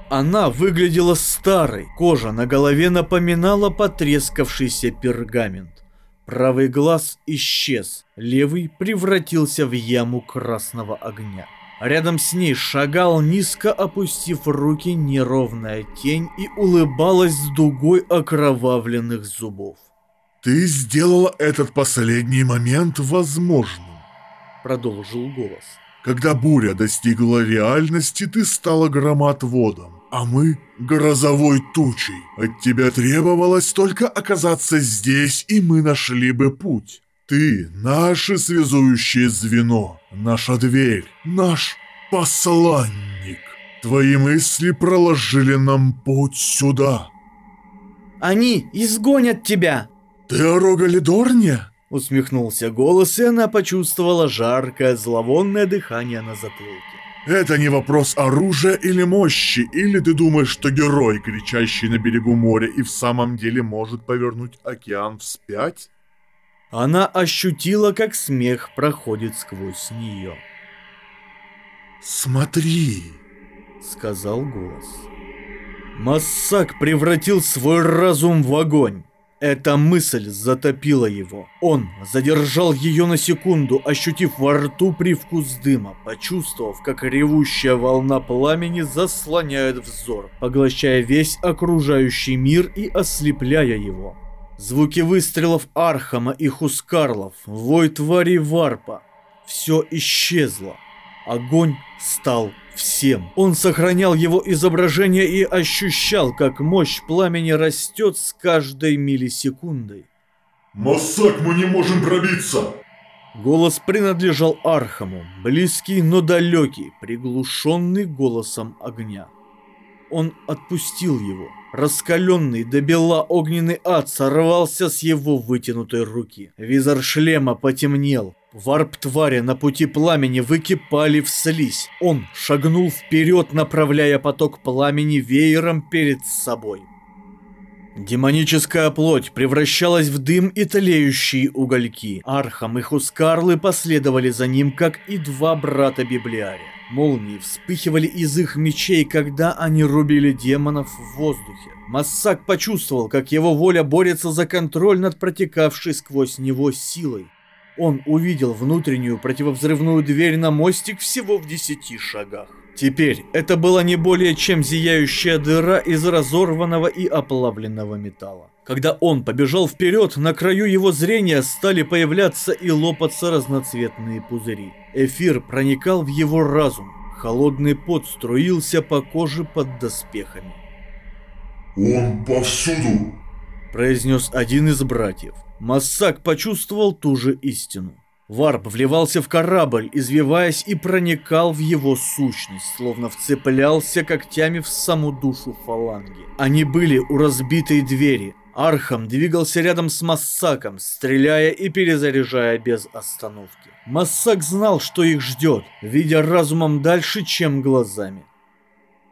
Она выглядела старой, кожа на голове напоминала потрескавшийся пергамент. Правый глаз исчез, левый превратился в яму красного огня. Рядом с ней шагал, низко опустив руки, неровная тень и улыбалась с дугой окровавленных зубов. «Ты сделала этот последний момент возможным», — продолжил голос. «Когда буря достигла реальности, ты стала громоотводом а мы грозовой тучей. От тебя требовалось только оказаться здесь, и мы нашли бы путь. Ты – наше связующее звено, наша дверь, наш посланник. Твои мысли проложили нам путь сюда. Они изгонят тебя. Ты о Рогалидорне? Усмехнулся голос, и она почувствовала жаркое, зловонное дыхание на затылке. Это не вопрос оружия или мощи, или ты думаешь, что герой, кричащий на берегу моря, и в самом деле может повернуть океан вспять? Она ощутила, как смех проходит сквозь нее. «Смотри», — сказал голос. Массак превратил свой разум в огонь. Эта мысль затопила его. Он задержал ее на секунду, ощутив во рту привкус дыма, почувствовав, как ревущая волна пламени заслоняет взор, поглощая весь окружающий мир и ослепляя его. Звуки выстрелов Архама и Хускарлов, вой твари Варпа. Все исчезло. Огонь стал всем. Он сохранял его изображение и ощущал, как мощь пламени растет с каждой миллисекундой. «Массак, мы не можем пробиться!» Голос принадлежал Архаму, близкий, но далекий, приглушенный голосом огня. Он отпустил его. Раскаленный до бела огненный ад сорвался с его вытянутой руки. Визор шлема потемнел, Варп-твари на пути пламени выкипали в слизь. Он шагнул вперед, направляя поток пламени веером перед собой. Демоническая плоть превращалась в дым и тлеющие угольки. Архам и Хускарлы последовали за ним, как и два брата Библиария. Молнии вспыхивали из их мечей, когда они рубили демонов в воздухе. Массак почувствовал, как его воля борется за контроль над протекавшей сквозь него силой. Он увидел внутреннюю противовзрывную дверь на мостик всего в десяти шагах. Теперь это была не более чем зияющая дыра из разорванного и оплавленного металла. Когда он побежал вперед, на краю его зрения стали появляться и лопаться разноцветные пузыри. Эфир проникал в его разум, холодный пот струился по коже под доспехами. «Он повсюду!» – произнес один из братьев. Массак почувствовал ту же истину. Варп вливался в корабль, извиваясь и проникал в его сущность, словно вцеплялся когтями в саму душу фаланги. Они были у разбитой двери. Архам двигался рядом с Массаком, стреляя и перезаряжая без остановки. Массак знал, что их ждет, видя разумом дальше, чем глазами.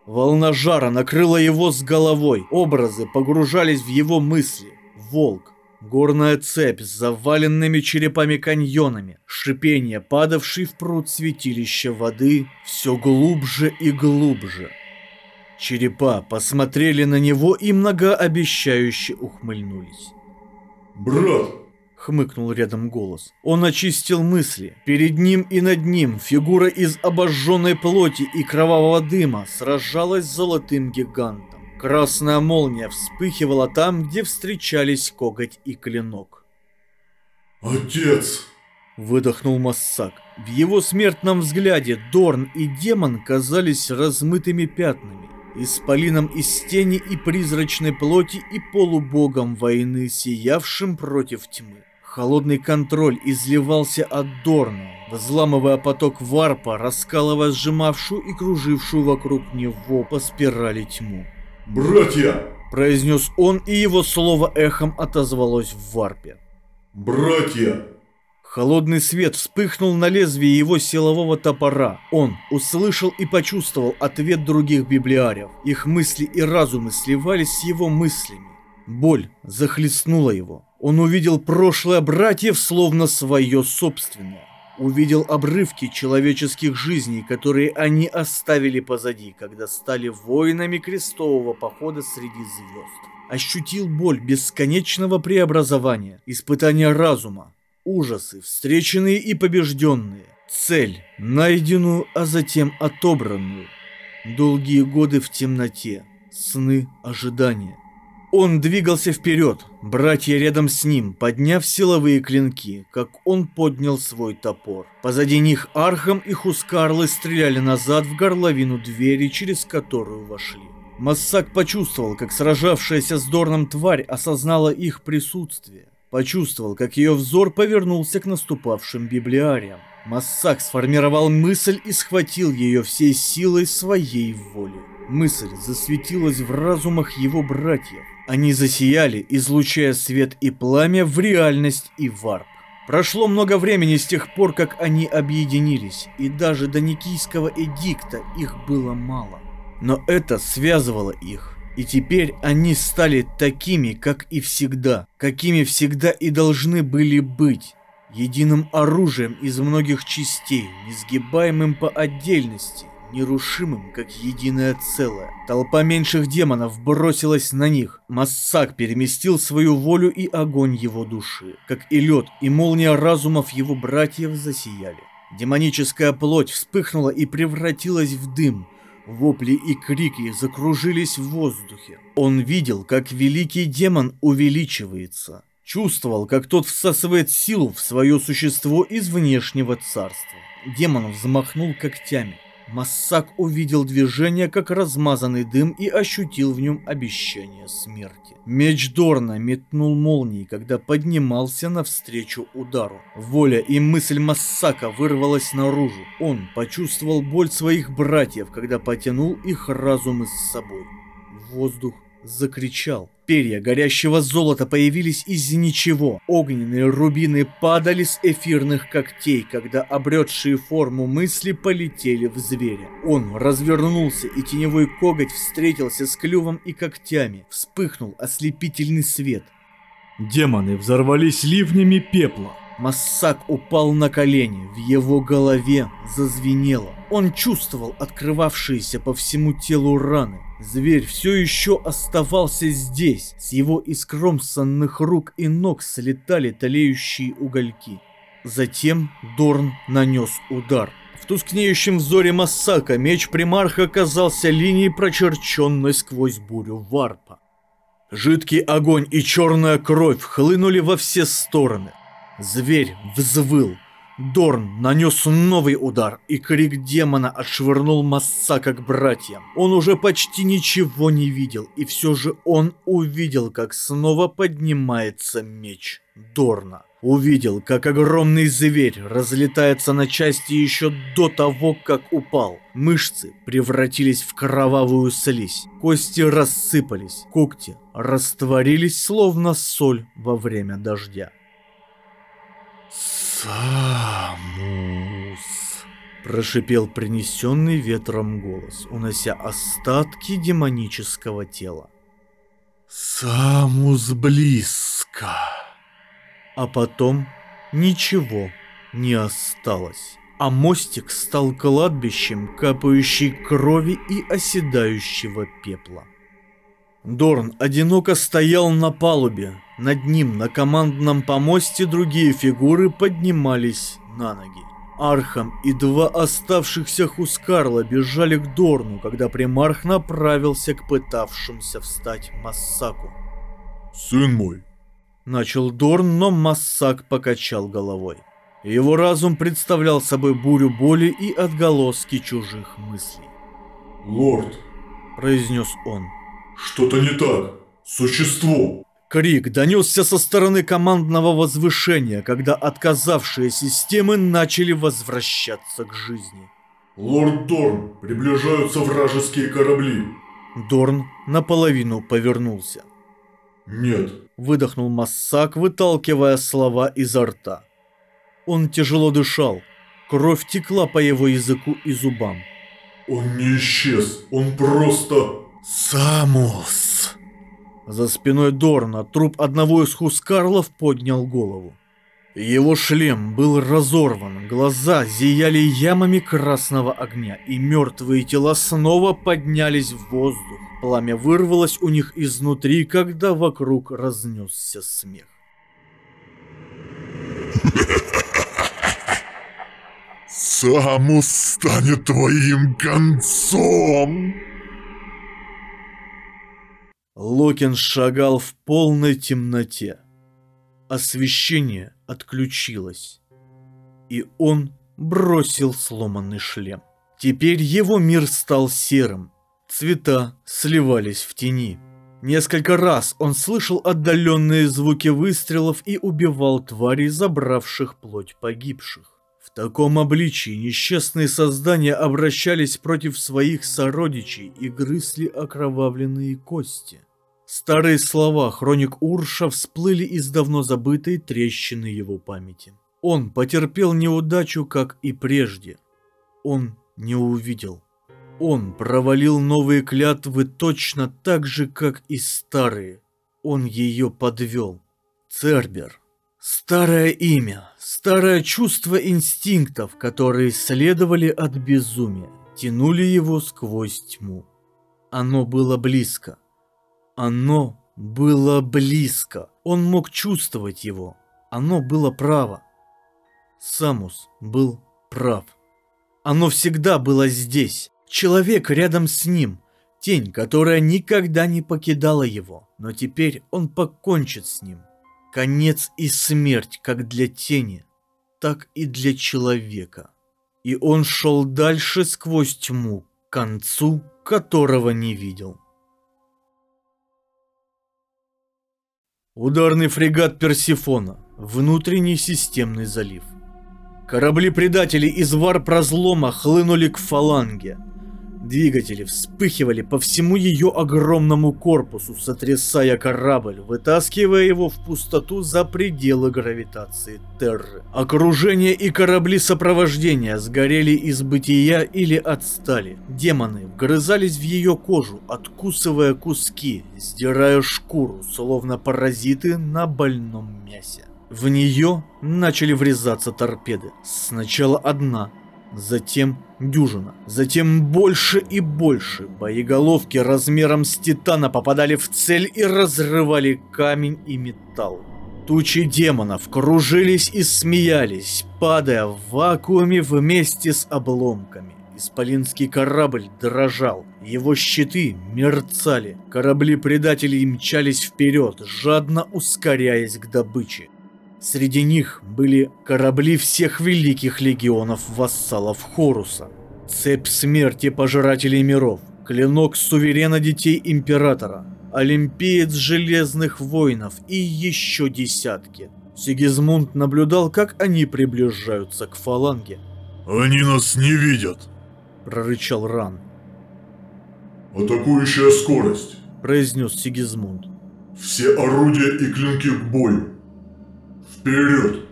Волна жара накрыла его с головой, образы погружались в его мысли. Волк, Горная цепь с заваленными черепами-каньонами, шипение, падавший в пруд святилища воды, все глубже и глубже. Черепа посмотрели на него и многообещающе ухмыльнулись. «Брат!» — хмыкнул рядом голос. Он очистил мысли. Перед ним и над ним фигура из обожженной плоти и кровавого дыма сражалась с золотым гигантом. Красная молния вспыхивала там, где встречались коготь и клинок. «Отец!» – выдохнул Массак. В его смертном взгляде Дорн и демон казались размытыми пятнами, исполином из тени и призрачной плоти и полубогом войны, сиявшим против тьмы. Холодный контроль изливался от Дорна, взламывая поток варпа, раскалывая сжимавшую и кружившую вокруг него по спирали тьму. «Братья!» – произнес он, и его слово эхом отозвалось в варпе. «Братья!» Холодный свет вспыхнул на лезвии его силового топора. Он услышал и почувствовал ответ других библиариев. Их мысли и разумы сливались с его мыслями. Боль захлестнула его. Он увидел прошлое братьев словно свое собственное увидел обрывки человеческих жизней, которые они оставили позади, когда стали воинами крестового похода среди звезд. Ощутил боль бесконечного преобразования, испытания разума, ужасы, встреченные и побежденные, цель, найденную, а затем отобранную, долгие годы в темноте, сны, ожидания – он двигался вперед, братья рядом с ним, подняв силовые клинки, как он поднял свой топор. Позади них Архам и Хускарлы стреляли назад в горловину двери, через которую вошли. Массак почувствовал, как сражавшаяся с Дорном тварь осознала их присутствие. Почувствовал, как ее взор повернулся к наступавшим библиариям. Массак сформировал мысль и схватил ее всей силой своей воли. Мысль засветилась в разумах его братьев. Они засияли, излучая свет и пламя в реальность и варп. Прошло много времени с тех пор, как они объединились, и даже до Никийского эдикта их было мало. Но это связывало их. И теперь они стали такими, как и всегда, какими всегда и должны были быть. Единым оружием из многих частей, несгибаемым по отдельности, нерушимым, как единое целое. Толпа меньших демонов бросилась на них. Массак переместил свою волю и огонь его души. Как и лед, и молния разумов его братьев засияли. Демоническая плоть вспыхнула и превратилась в дым. Вопли и крики закружились в воздухе. Он видел, как великий демон увеличивается. Чувствовал, как тот всасывает силу в свое существо из внешнего царства. Демон взмахнул когтями. Массак увидел движение, как размазанный дым, и ощутил в нем обещание смерти. Меч Дорна метнул молнией, когда поднимался навстречу удару. Воля и мысль Массака вырвалась наружу. Он почувствовал боль своих братьев, когда потянул их разумы с собой. Воздух закричал. Перья горящего золота появились из ничего. Огненные рубины падали с эфирных когтей, когда обретшие форму мысли полетели в зверя. Он развернулся, и теневой коготь встретился с клювом и когтями. Вспыхнул ослепительный свет. Демоны взорвались ливнями пепла. Массак упал на колени, в его голове зазвенело. Он чувствовал открывавшиеся по всему телу раны. Зверь все еще оставался здесь. С его искромсанных рук и ног слетали тлеющие угольки. Затем Дорн нанес удар. В тускнеющем взоре Массака меч примарха оказался линией, прочерченной сквозь бурю варпа. Жидкий огонь и черная кровь хлынули во все стороны. Зверь взвыл. Дорн нанес новый удар, и крик демона отшвырнул Массака к братьям. Он уже почти ничего не видел, и все же он увидел, как снова поднимается меч Дорна. Увидел, как огромный зверь разлетается на части еще до того, как упал. Мышцы превратились в кровавую слизь. Кости рассыпались, когти растворились, словно соль во время дождя. «Самус!» Прошипел принесенный ветром голос, унося остатки демонического тела. «Самус близко!» А потом ничего не осталось. А мостик стал кладбищем капающей крови и оседающего пепла. Дорн одиноко стоял на палубе. Над ним на командном помосте другие фигуры поднимались на ноги. Архам и два оставшихся Хускарла бежали к Дорну, когда примарх направился к пытавшимся встать Массаку. «Сын мой, Начал Дорн, но Массак покачал головой. Его разум представлял собой бурю боли и отголоски чужих мыслей. «Лорд», — произнес он. «Что-то не так. Существо». Крик донесся со стороны командного возвышения, когда отказавшие системы начали возвращаться к жизни. «Лорд Дорн, приближаются вражеские корабли». Дорн наполовину повернулся. «Нет». Выдохнул Массак, выталкивая слова изо рта. Он тяжело дышал. Кровь текла по его языку и зубам. «Он не исчез, он просто...» «Самус!» За спиной Дорна труп одного из хускарлов поднял голову. Его шлем был разорван, глаза зияли ямами красного огня, и мертвые тела снова поднялись в воздух. Пламя вырвалось у них изнутри, когда вокруг разнесся смех. «Самус станет твоим концом!» Локин шагал в полной темноте. Освещение отключилось. И он бросил сломанный шлем. Теперь его мир стал серым. Цвета сливались в тени. Несколько раз он слышал отдаленные звуки выстрелов и убивал тварей, забравших плоть погибших. В таком обличии несчастные создания обращались против своих сородичей и грызли окровавленные кости. Старые слова хроник Урша всплыли из давно забытой трещины его памяти. Он потерпел неудачу, как и прежде. Он не увидел. Он провалил новые клятвы точно так же, как и старые. Он ее подвел. Цербер. Старое имя, старое чувство инстинктов, которые следовали от безумия, тянули его сквозь тьму. Оно было близко. Оно было близко. Он мог чувствовать его. Оно было право. Самус был прав. Оно всегда было здесь. Человек рядом с ним. Тень, которая никогда не покидала его. Но теперь он покончит с ним. Конец и смерть как для тени, так и для человека. И он шел дальше сквозь тьму, к концу которого не видел. Ударный фрегат Персифона. Внутренний системный залив. Корабли-предатели из варп-разлома хлынули к фаланге. Двигатели вспыхивали по всему ее огромному корпусу, сотрясая корабль, вытаскивая его в пустоту за пределы гравитации Терры. Окружение и корабли сопровождения сгорели из бытия или отстали. Демоны вгрызались в ее кожу, откусывая куски, сдирая шкуру, словно паразиты на больном мясе. В нее начали врезаться торпеды. Сначала одна, затем дюжина, затем больше и больше. Боеголовки размером с титана попадали в цель и разрывали камень и металл. Тучи демонов кружились и смеялись, падая в вакууме вместе с обломками. Исполинский корабль дрожал, его щиты мерцали, корабли предателей мчались вперед, жадно ускоряясь к добыче. Среди них были корабли всех великих легионов вассалов Хоруса, цепь смерти пожирателей миров, клинок суверена детей императора, олимпиец железных воинов и еще десятки. Сигизмунд наблюдал, как они приближаются к фаланге. «Они нас не видят!» прорычал Ран. «Атакующая скорость!» – произнес Сигизмунд. «Все орудия и клинки к бою! Вперед!»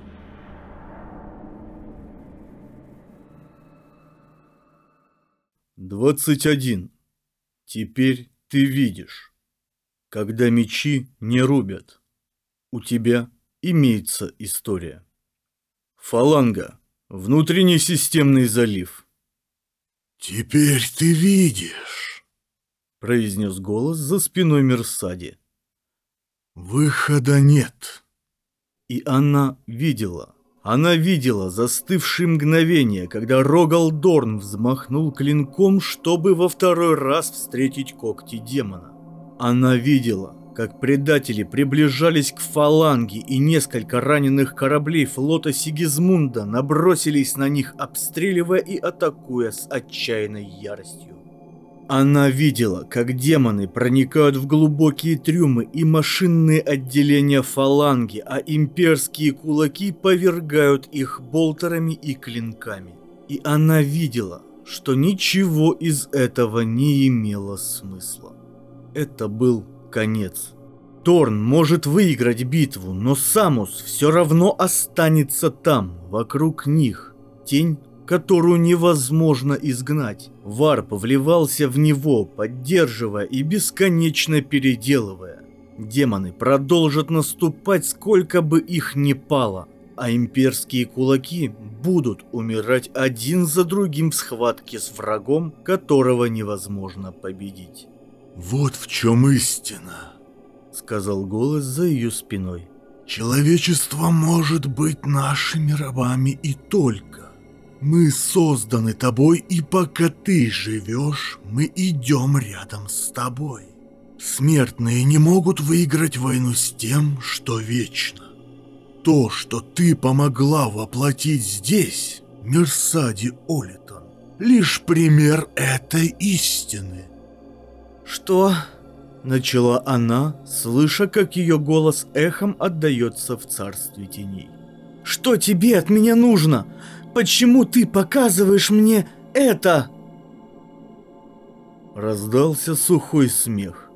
Двадцать один. Теперь ты видишь. Когда мечи не рубят, у тебя имеется история. Фаланга. Внутренний системный залив. «Теперь ты видишь», — произнес голос за спиной Мерсади. «Выхода нет». И она видела. Она видела застывшие мгновения, когда Рогал Дорн взмахнул клинком, чтобы во второй раз встретить когти демона. Она видела, как предатели приближались к фаланге, и несколько раненых кораблей флота Сигизмунда набросились на них, обстреливая и атакуя с отчаянной яростью. Она видела, как демоны проникают в глубокие трюмы и машинные отделения фаланги, а имперские кулаки повергают их болтерами и клинками. И она видела, что ничего из этого не имело смысла. Это был конец. Торн может выиграть битву, но Самус все равно останется там, вокруг них. Тень, которую невозможно изгнать. Варп вливался в него, поддерживая и бесконечно переделывая. Демоны продолжат наступать, сколько бы их ни пало, а имперские кулаки будут умирать один за другим в схватке с врагом, которого невозможно победить. «Вот в чем истина», — сказал голос за ее спиной. «Человечество может быть нашими рабами и только. Мы созданы тобой, и пока ты живешь, мы идем рядом с тобой. Смертные не могут выиграть войну с тем, что вечно. То, что ты помогла воплотить здесь, Мерсади Олитон, лишь пример этой истины». «Что?» – начала она, слыша, как ее голос эхом отдается в царстве теней. «Что тебе от меня нужно? Почему ты показываешь мне это?» Раздался сухой смех.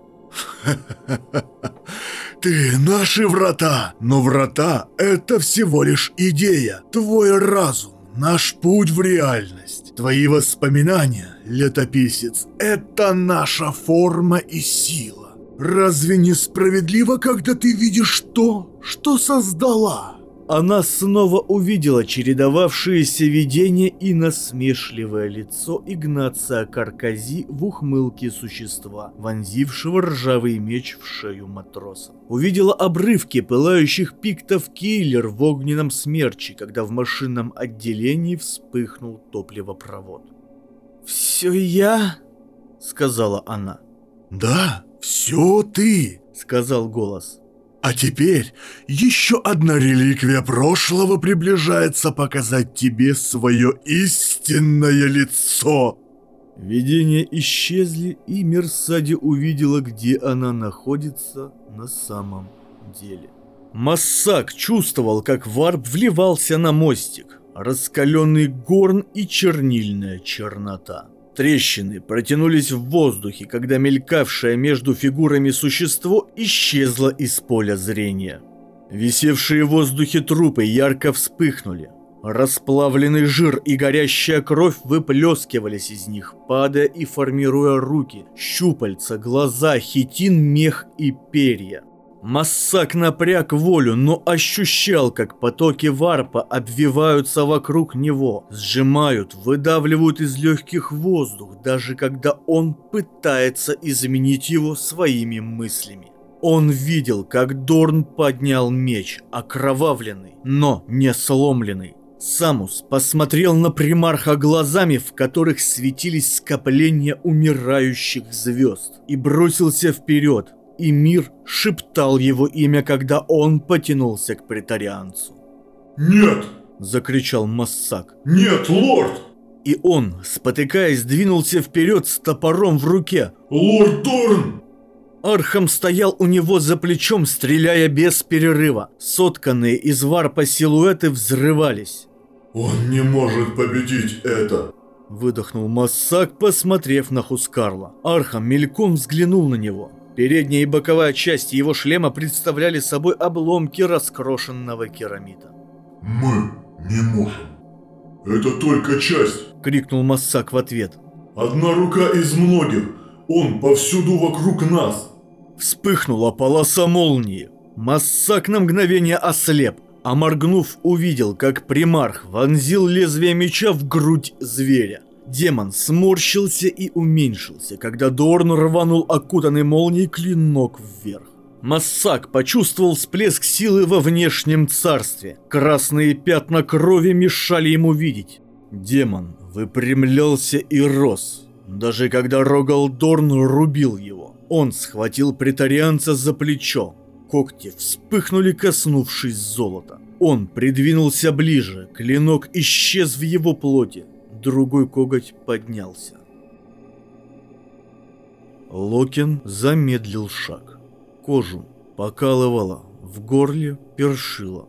Ты наши врата, но врата — это всего лишь идея, твой разум, наш путь в реальность. Твои воспоминания, летописец, это наша форма и сила. Разве не справедливо, когда ты видишь то, что создала? Она снова увидела чередовавшиеся видения и насмешливое лицо Игнация Каркази в ухмылке существа, вонзившего ржавый меч в шею матроса. Увидела обрывки пылающих пиктов киллер в огненном смерче, когда в машинном отделении вспыхнул топливопровод. «Все я?» — сказала она. «Да, все ты!» — сказал голос. А теперь еще одна реликвия прошлого приближается показать тебе свое истинное лицо. Видения исчезли, и Мерсади увидела, где она находится на самом деле. Массак чувствовал, как варп вливался на мостик, раскаленный горн и чернильная чернота. Трещины протянулись в воздухе, когда мелькавшее между фигурами существо исчезло из поля зрения. Висевшие в воздухе трупы ярко вспыхнули. Расплавленный жир и горящая кровь выплескивались из них, падая и формируя руки, щупальца, глаза, хитин, мех и перья. Массак напряг волю, но ощущал, как потоки варпа обвиваются вокруг него, сжимают, выдавливают из легких воздух, даже когда он пытается изменить его своими мыслями. Он видел, как Дорн поднял меч, окровавленный, но не сломленный. Самус посмотрел на примарха глазами, в которых светились скопления умирающих звезд, и бросился вперед, и мир шептал его имя, когда он потянулся к претарианцу. «Нет!» – закричал Массак. «Нет, лорд!» И он, спотыкаясь, двинулся вперед с топором в руке. «Лорд Торн!» Архам стоял у него за плечом, стреляя без перерыва. Сотканные из варпа силуэты взрывались. «Он не может победить это!» Выдохнул Массак, посмотрев на Хускарла. Архам мельком взглянул на него. Передняя и боковая части его шлема представляли собой обломки раскрошенного керамита. «Мы не можем. Это только часть!» Крикнул Массак в ответ. «Одна рука из многих. Он повсюду вокруг нас!» Вспыхнула полоса молнии. Массак на мгновение ослеп, а моргнув, увидел, как примарх вонзил лезвие меча в грудь зверя. Демон сморщился и уменьшился, когда Дорн рванул окутанный молнией клинок вверх. Массак почувствовал всплеск силы во внешнем царстве. Красные пятна крови мешали ему видеть. Демон выпрямлялся и рос, даже когда Рогал Дорн рубил его. Он схватил претарианца за плечо, когти вспыхнули, коснувшись золота. Он придвинулся ближе, клинок исчез в его плоти, другой коготь поднялся. Локин замедлил шаг. Кожу покалывало, в горле першило.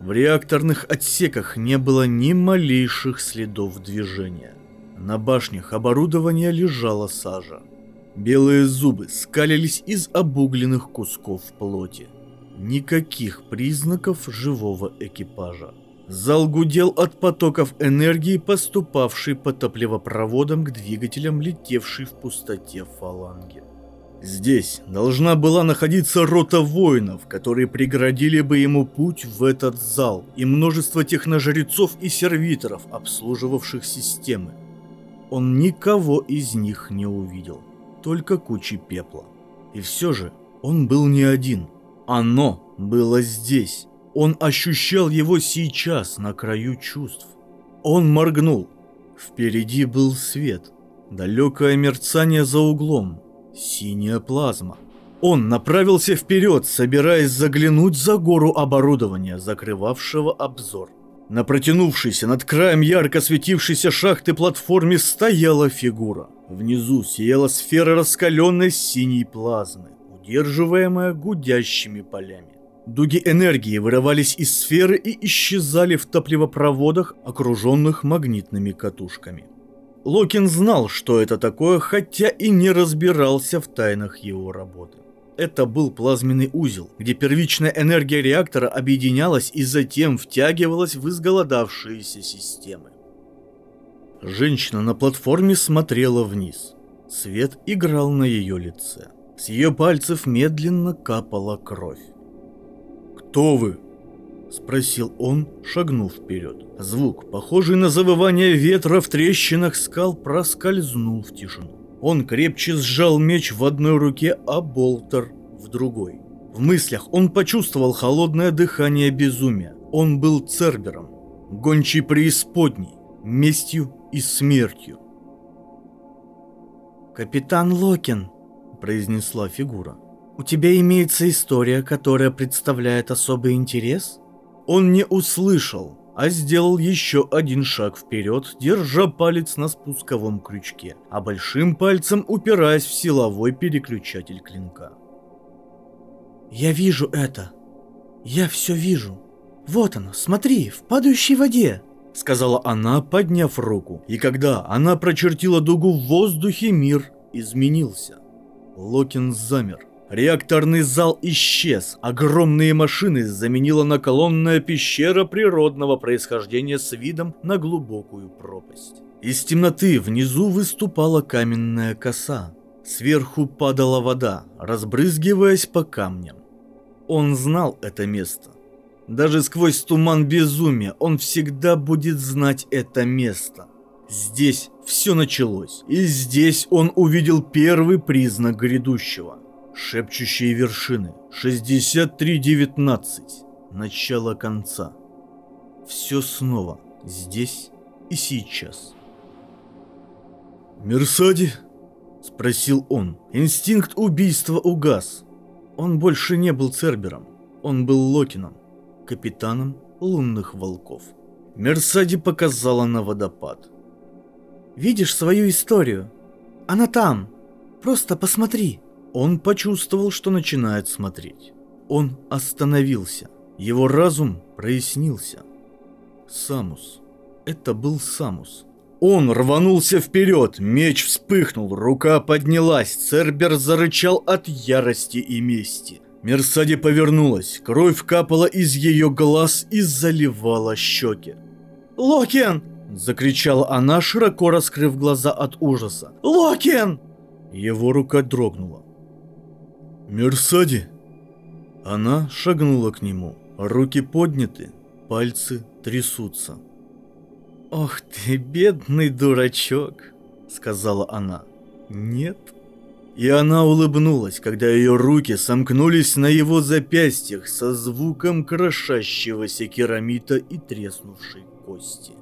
В реакторных отсеках не было ни малейших следов движения. На башнях оборудования лежала сажа. Белые зубы скалились из обугленных кусков плоти. Никаких признаков живого экипажа. Зал гудел от потоков энергии, поступавшей по топливопроводам к двигателям, летевшей в пустоте фаланги. Здесь должна была находиться рота воинов, которые преградили бы ему путь в этот зал, и множество техножрецов и сервиторов, обслуживавших системы. Он никого из них не увидел только кучи пепла. И все же он был не один. Оно было здесь. Он ощущал его сейчас на краю чувств. Он моргнул. Впереди был свет. Далекое мерцание за углом. Синяя плазма. Он направился вперед, собираясь заглянуть за гору оборудования, закрывавшего обзор. На протянувшейся над краем ярко светившейся шахты платформе стояла фигура. Внизу сияла сфера раскаленной синей плазмы, удерживаемая гудящими полями. Дуги энергии вырывались из сферы и исчезали в топливопроводах, окруженных магнитными катушками. Локин знал, что это такое, хотя и не разбирался в тайнах его работы. Это был плазменный узел, где первичная энергия реактора объединялась и затем втягивалась в изголодавшиеся системы. Женщина на платформе смотрела вниз. Свет играл на ее лице. С ее пальцев медленно капала кровь. «Кто вы?» – спросил он, шагнув вперед. Звук, похожий на завывание ветра в трещинах скал, проскользнул в тишину. Он крепче сжал меч в одной руке, а болтер в другой. В мыслях он почувствовал холодное дыхание безумия. Он был Цербером, гончий преисподней, местью и смертью. «Капитан Локин», — произнесла фигура, — «у тебя имеется история, которая представляет особый интерес?» Он не услышал, а сделал еще один шаг вперед, держа палец на спусковом крючке, а большим пальцем упираясь в силовой переключатель клинка. «Я вижу это. Я все вижу. Вот оно, смотри, в падающей воде!» Сказала она, подняв руку. И когда она прочертила дугу в воздухе, мир изменился. Локин замер. Реакторный зал исчез. Огромные машины заменила наколонная пещера природного происхождения с видом на глубокую пропасть. Из темноты внизу выступала каменная коса. Сверху падала вода, разбрызгиваясь по камням. Он знал это место. Даже сквозь туман безумия он всегда будет знать это место. Здесь все началось, и здесь он увидел первый признак грядущего. Шепчущие вершины. 63.19. Начало конца. Все снова. Здесь и сейчас. «Мерсади?» – спросил он. Инстинкт убийства угас. Он больше не был Цербером. Он был Локином, капитаном лунных волков. Мерсади показала на водопад. «Видишь свою историю? Она там. Просто посмотри». Он почувствовал, что начинает смотреть. Он остановился. Его разум прояснился. Самус. Это был Самус. Он рванулся вперед, меч вспыхнул, рука поднялась, Цербер зарычал от ярости и мести. Мерсади повернулась, кровь капала из ее глаз и заливала щеки. «Локен!» – закричала она, широко раскрыв глаза от ужаса. «Локен!» Его рука дрогнула. «Мерсади!» Она шагнула к нему. Руки подняты, пальцы трясутся. «Ох ты, бедный дурачок!» — сказала она. «Нет?» И она улыбнулась, когда ее руки сомкнулись на его запястьях со звуком крошащегося керамита и треснувшей кости.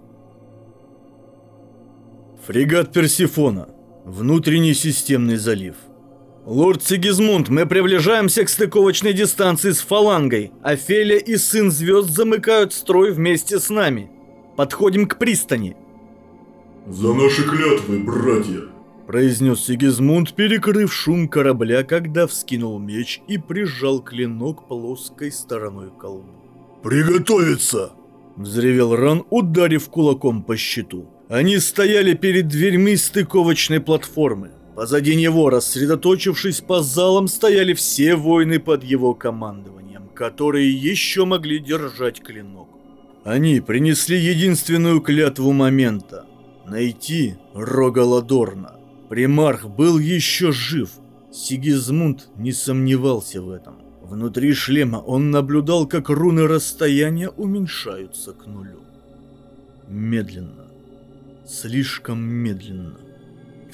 Фрегат Персифона. Внутренний системный залив. «Лорд Сигизмунд, мы приближаемся к стыковочной дистанции с фалангой. Офелия и Сын Звезд замыкают строй вместе с нами. Подходим к пристани». «За наши клятвы, братья!» произнес Сигизмунд, перекрыв шум корабля, когда вскинул меч и прижал клинок плоской стороной к колбу. «Приготовиться!» — взревел Ран, ударив кулаком по щиту. Они стояли перед дверьми стыковочной платформы. Позади него, рассредоточившись по залам, стояли все воины под его командованием, которые еще могли держать клинок. Они принесли единственную клятву момента – найти Рога Ладорна. Примарх был еще жив. Сигизмунд не сомневался в этом. Внутри шлема он наблюдал, как руны расстояния уменьшаются к нулю. Медленно. Слишком медленно.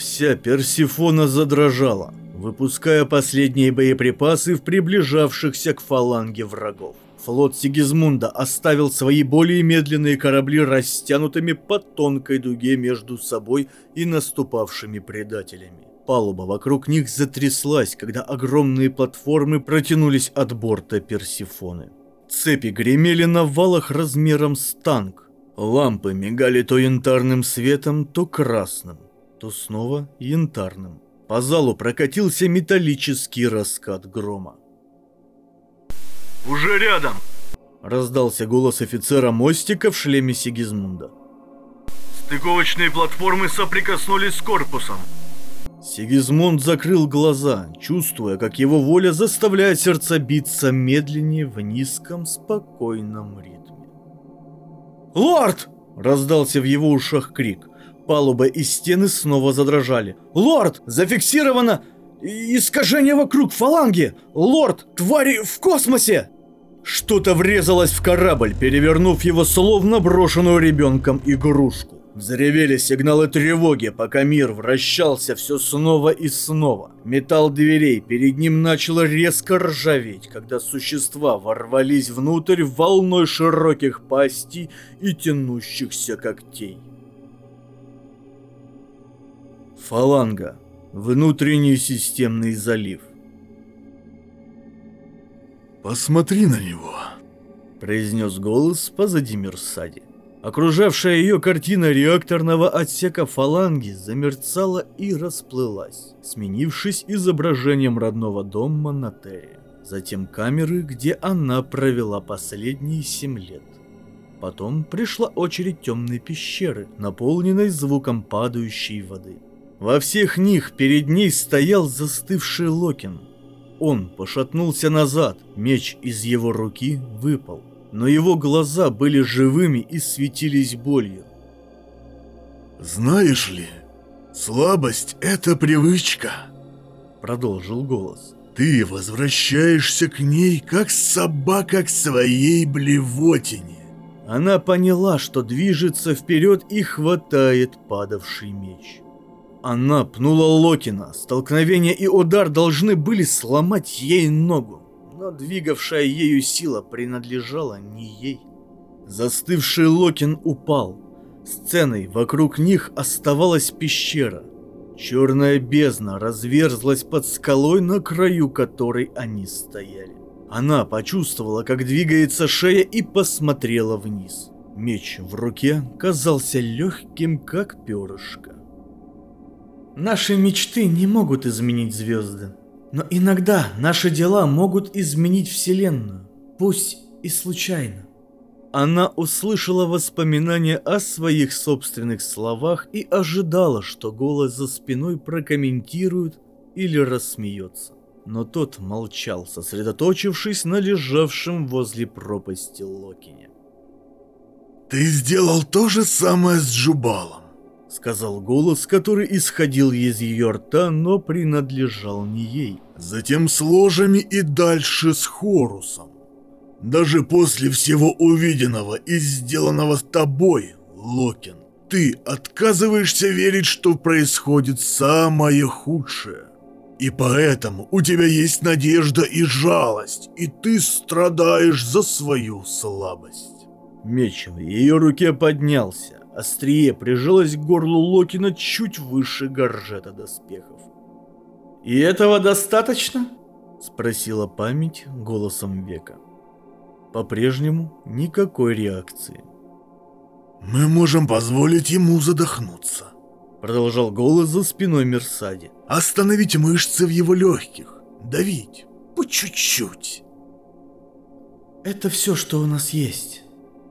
Вся Персифона задрожала, выпуская последние боеприпасы в приближавшихся к фаланге врагов. Флот Сигизмунда оставил свои более медленные корабли растянутыми по тонкой дуге между собой и наступавшими предателями. Палуба вокруг них затряслась, когда огромные платформы протянулись от борта Персифоны. Цепи гремели на валах размером с танк. Лампы мигали то янтарным светом, то красным то снова янтарным. По залу прокатился металлический раскат грома. «Уже рядом!» — раздался голос офицера мостика в шлеме Сигизмунда. «Стыковочные платформы соприкоснулись с корпусом!» Сигизмунд закрыл глаза, чувствуя, как его воля заставляет сердце биться медленнее в низком, спокойном ритме. «Лорд!» — раздался в его ушах крик. Палуба и стены снова задрожали. «Лорд! Зафиксировано искажение вокруг фаланги! Лорд! Твари в космосе!» Что-то врезалось в корабль, перевернув его словно брошенную ребенком игрушку. Взревели сигналы тревоги, пока мир вращался все снова и снова. Металл дверей перед ним начал резко ржаветь, когда существа ворвались внутрь волной широких пастей и тянущихся когтей. Фаланга. Внутренний системный залив. «Посмотри на него», — произнес голос позади Мерсади. Окружавшая ее картина реакторного отсека фаланги замерцала и расплылась, сменившись изображением родного дома на Терре. Затем камеры, где она провела последние семь лет. Потом пришла очередь темной пещеры, наполненной звуком падающей воды. Во всех них перед ней стоял застывший Локин. Он пошатнулся назад, меч из его руки выпал, но его глаза были живыми и светились болью. «Знаешь ли, слабость — это привычка», — продолжил голос. «Ты возвращаешься к ней, как собака к своей блевотине». Она поняла, что движется вперед и хватает падавший меч. Она пнула Локина. Столкновение и удар должны были сломать ей ногу. Но двигавшая ею сила принадлежала не ей. Застывший Локин упал. Сценой вокруг них оставалась пещера. Черная бездна разверзлась под скалой, на краю которой они стояли. Она почувствовала, как двигается шея и посмотрела вниз. Меч в руке казался легким, как перышко. Наши мечты не могут изменить звезды, но иногда наши дела могут изменить Вселенную, пусть и случайно. Она услышала воспоминания о своих собственных словах и ожидала, что голос за спиной прокомментирует или рассмеется. Но тот молчал, сосредоточившись на лежавшем возле пропасти Локине. «Ты сделал то же самое с Джубалом», — сказал голос, который исходил из ее рта, но принадлежал не ей. «Затем с ложами и дальше с Хорусом. Даже после всего увиденного и сделанного с тобой, Локин, ты отказываешься верить, что происходит самое худшее. И поэтому у тебя есть надежда и жалость, и ты страдаешь за свою слабость. Меч в ее руке поднялся. Острие прижалось к горлу Локина чуть выше горжета доспехов. «И этого достаточно?» — спросила память голосом века. По-прежнему никакой реакции. «Мы можем позволить ему задохнуться», — продолжал голос за спиной Мерсади. «Остановить мышцы в его легких, давить, по чуть-чуть». «Это все, что у нас есть».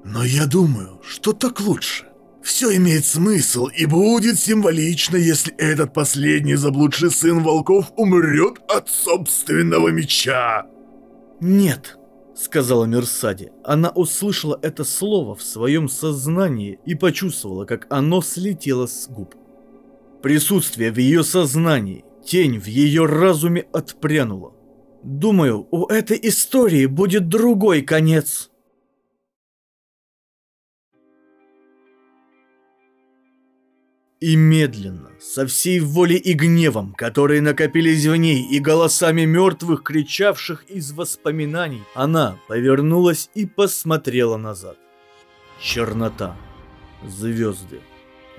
«Но я думаю, что так лучше. Все имеет смысл и будет символично, если этот последний заблудший сын волков умрет от собственного меча». «Нет», сказала Мерсади. Она услышала это слово в своем сознании и почувствовала, как оно слетело с губ. Присутствие в ее сознании, тень в ее разуме отпрянула. Думаю, у этой истории будет другой конец. И медленно, со всей волей и гневом, которые накопились в ней, и голосами мертвых, кричавших из воспоминаний, она повернулась и посмотрела назад. Чернота, звезды,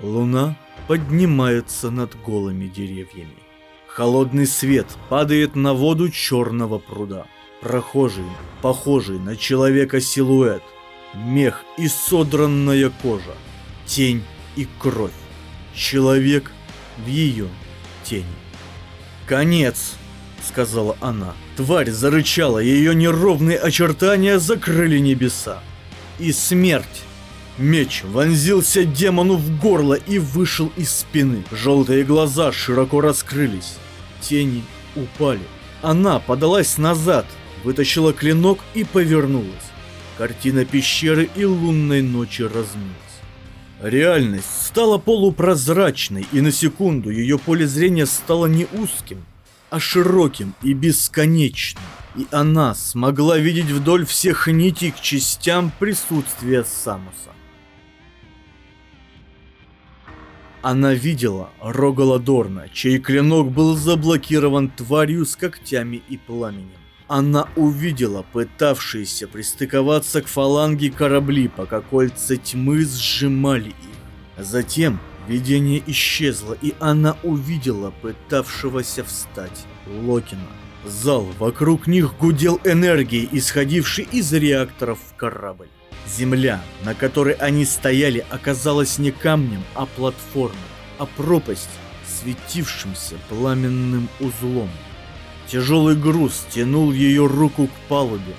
луна поднимается над голыми деревьями. Холодный свет падает на воду черного пруда. Прохожий, похожий на человека силуэт, мех и содранная кожа, тень и кровь. Человек в ее тени. «Конец!» — сказала она. Тварь зарычала, ее неровные очертания закрыли небеса. И смерть! Меч вонзился демону в горло и вышел из спины. Желтые глаза широко раскрылись. Тени упали. Она подалась назад, вытащила клинок и повернулась. Картина пещеры и лунной ночи размылась. Реальность стала полупрозрачной, и на секунду ее поле зрения стало не узким, а широким и бесконечным. И она смогла видеть вдоль всех нитей к частям присутствия Самуса. Она видела Рогаладорна, чей клинок был заблокирован тварью с когтями и пламенем. Она увидела пытавшиеся пристыковаться к фаланге корабли, пока кольца тьмы сжимали их. Затем видение исчезло, и она увидела пытавшегося встать Локина. Зал вокруг них гудел энергией, исходившей из реакторов в корабль. Земля, на которой они стояли, оказалась не камнем, а платформой, а пропасть, светившимся пламенным узлом. Тяжелый груз тянул ее руку к палубе.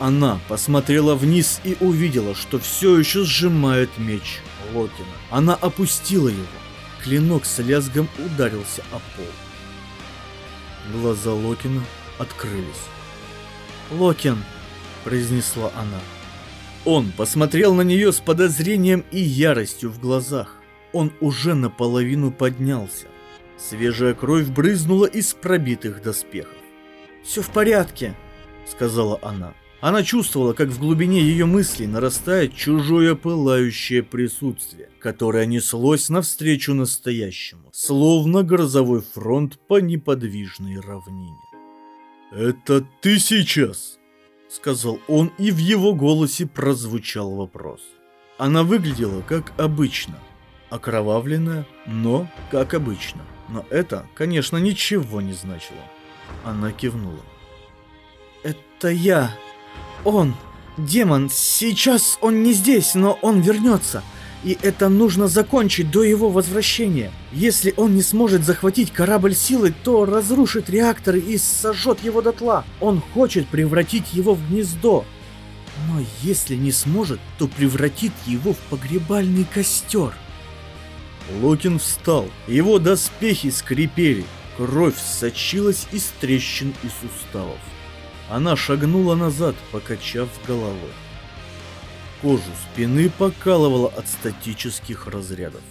Она посмотрела вниз и увидела, что все еще сжимает меч Локина. Она опустила его. Клинок с лязгом ударился о пол. Глаза Локина открылись. «Локин!» – произнесла она. Он посмотрел на нее с подозрением и яростью в глазах. Он уже наполовину поднялся. Свежая кровь брызнула из пробитых доспехов. «Все в порядке», — сказала она. Она чувствовала, как в глубине ее мыслей нарастает чужое пылающее присутствие, которое неслось навстречу настоящему, словно грозовой фронт по неподвижной равнине. «Это ты сейчас?» — сказал он, и в его голосе прозвучал вопрос. Она выглядела как обычно, окровавленная, но как обычно. Но это, конечно, ничего не значило. Она кивнула. «Это я. Он. Демон. Сейчас он не здесь, но он вернется. И это нужно закончить до его возвращения. Если он не сможет захватить корабль силы, то разрушит реактор и сожжет его дотла. Он хочет превратить его в гнездо. Но если не сможет, то превратит его в погребальный костер. Локин встал, его доспехи скрипели, кровь сочилась из трещин и суставов. Она шагнула назад, покачав головой. Кожу спины покалывала от статических разрядов.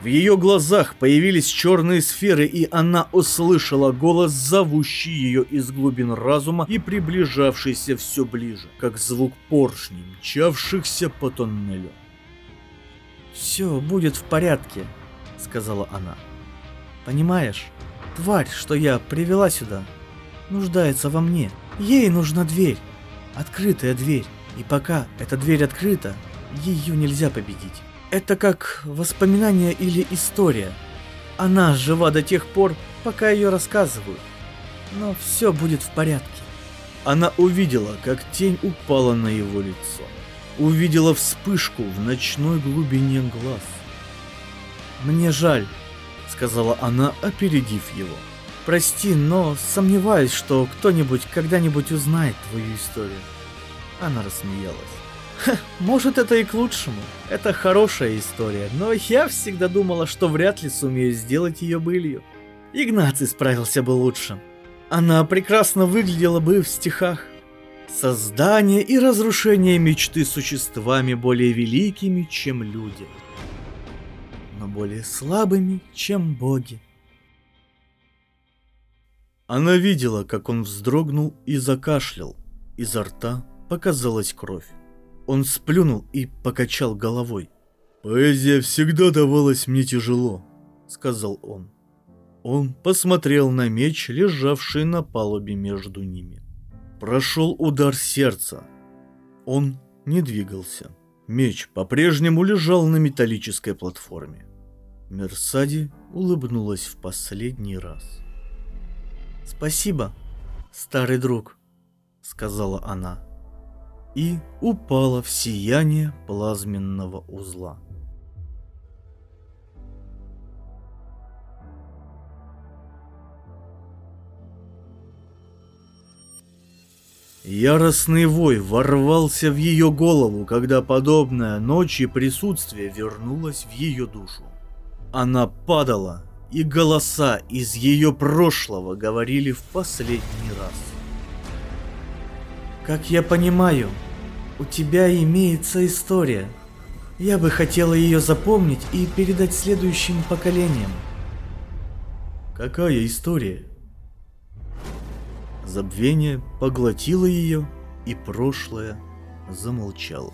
В ее глазах появились черные сферы, и она услышала голос, зовущий ее из глубин разума и приближавшийся все ближе, как звук поршней, мчавшихся по тоннелю. «Все будет в порядке», — сказала она. «Понимаешь, тварь, что я привела сюда, нуждается во мне. Ей нужна дверь, открытая дверь, и пока эта дверь открыта, ее нельзя победить». Это как воспоминание или история. Она жива до тех пор, пока ее рассказывают. Но все будет в порядке. Она увидела, как тень упала на его лицо. Увидела вспышку в ночной глубине глаз. «Мне жаль», — сказала она, опередив его. «Прости, но сомневаюсь, что кто-нибудь когда-нибудь узнает твою историю». Она рассмеялась. Ха, может это и к лучшему. Это хорошая история, но я всегда думала, что вряд ли сумею сделать ее былью. Игнаций справился бы лучше. Она прекрасно выглядела бы в стихах. Создание и разрушение мечты существами более великими, чем люди, но более слабыми, чем боги. Она видела, как он вздрогнул и закашлял. Изо рта показалась кровь. Он сплюнул и покачал головой. «Поэзия всегда давалась мне тяжело», — сказал он. Он посмотрел на меч, лежавший на палубе между ними. Прошел удар сердца. Он не двигался. Меч по-прежнему лежал на металлической платформе. Мерсади улыбнулась в последний раз. «Спасибо, старый друг», — сказала она и упала в сияние плазменного узла. Яростный вой ворвался в ее голову, когда подобное ночи присутствие вернулось в ее душу. Она падала, и голоса из ее прошлого говорили в последний раз. Как я понимаю, у тебя имеется история. Я бы хотела ее запомнить и передать следующим поколениям. Какая история? Забвение поглотило ее, и прошлое замолчало.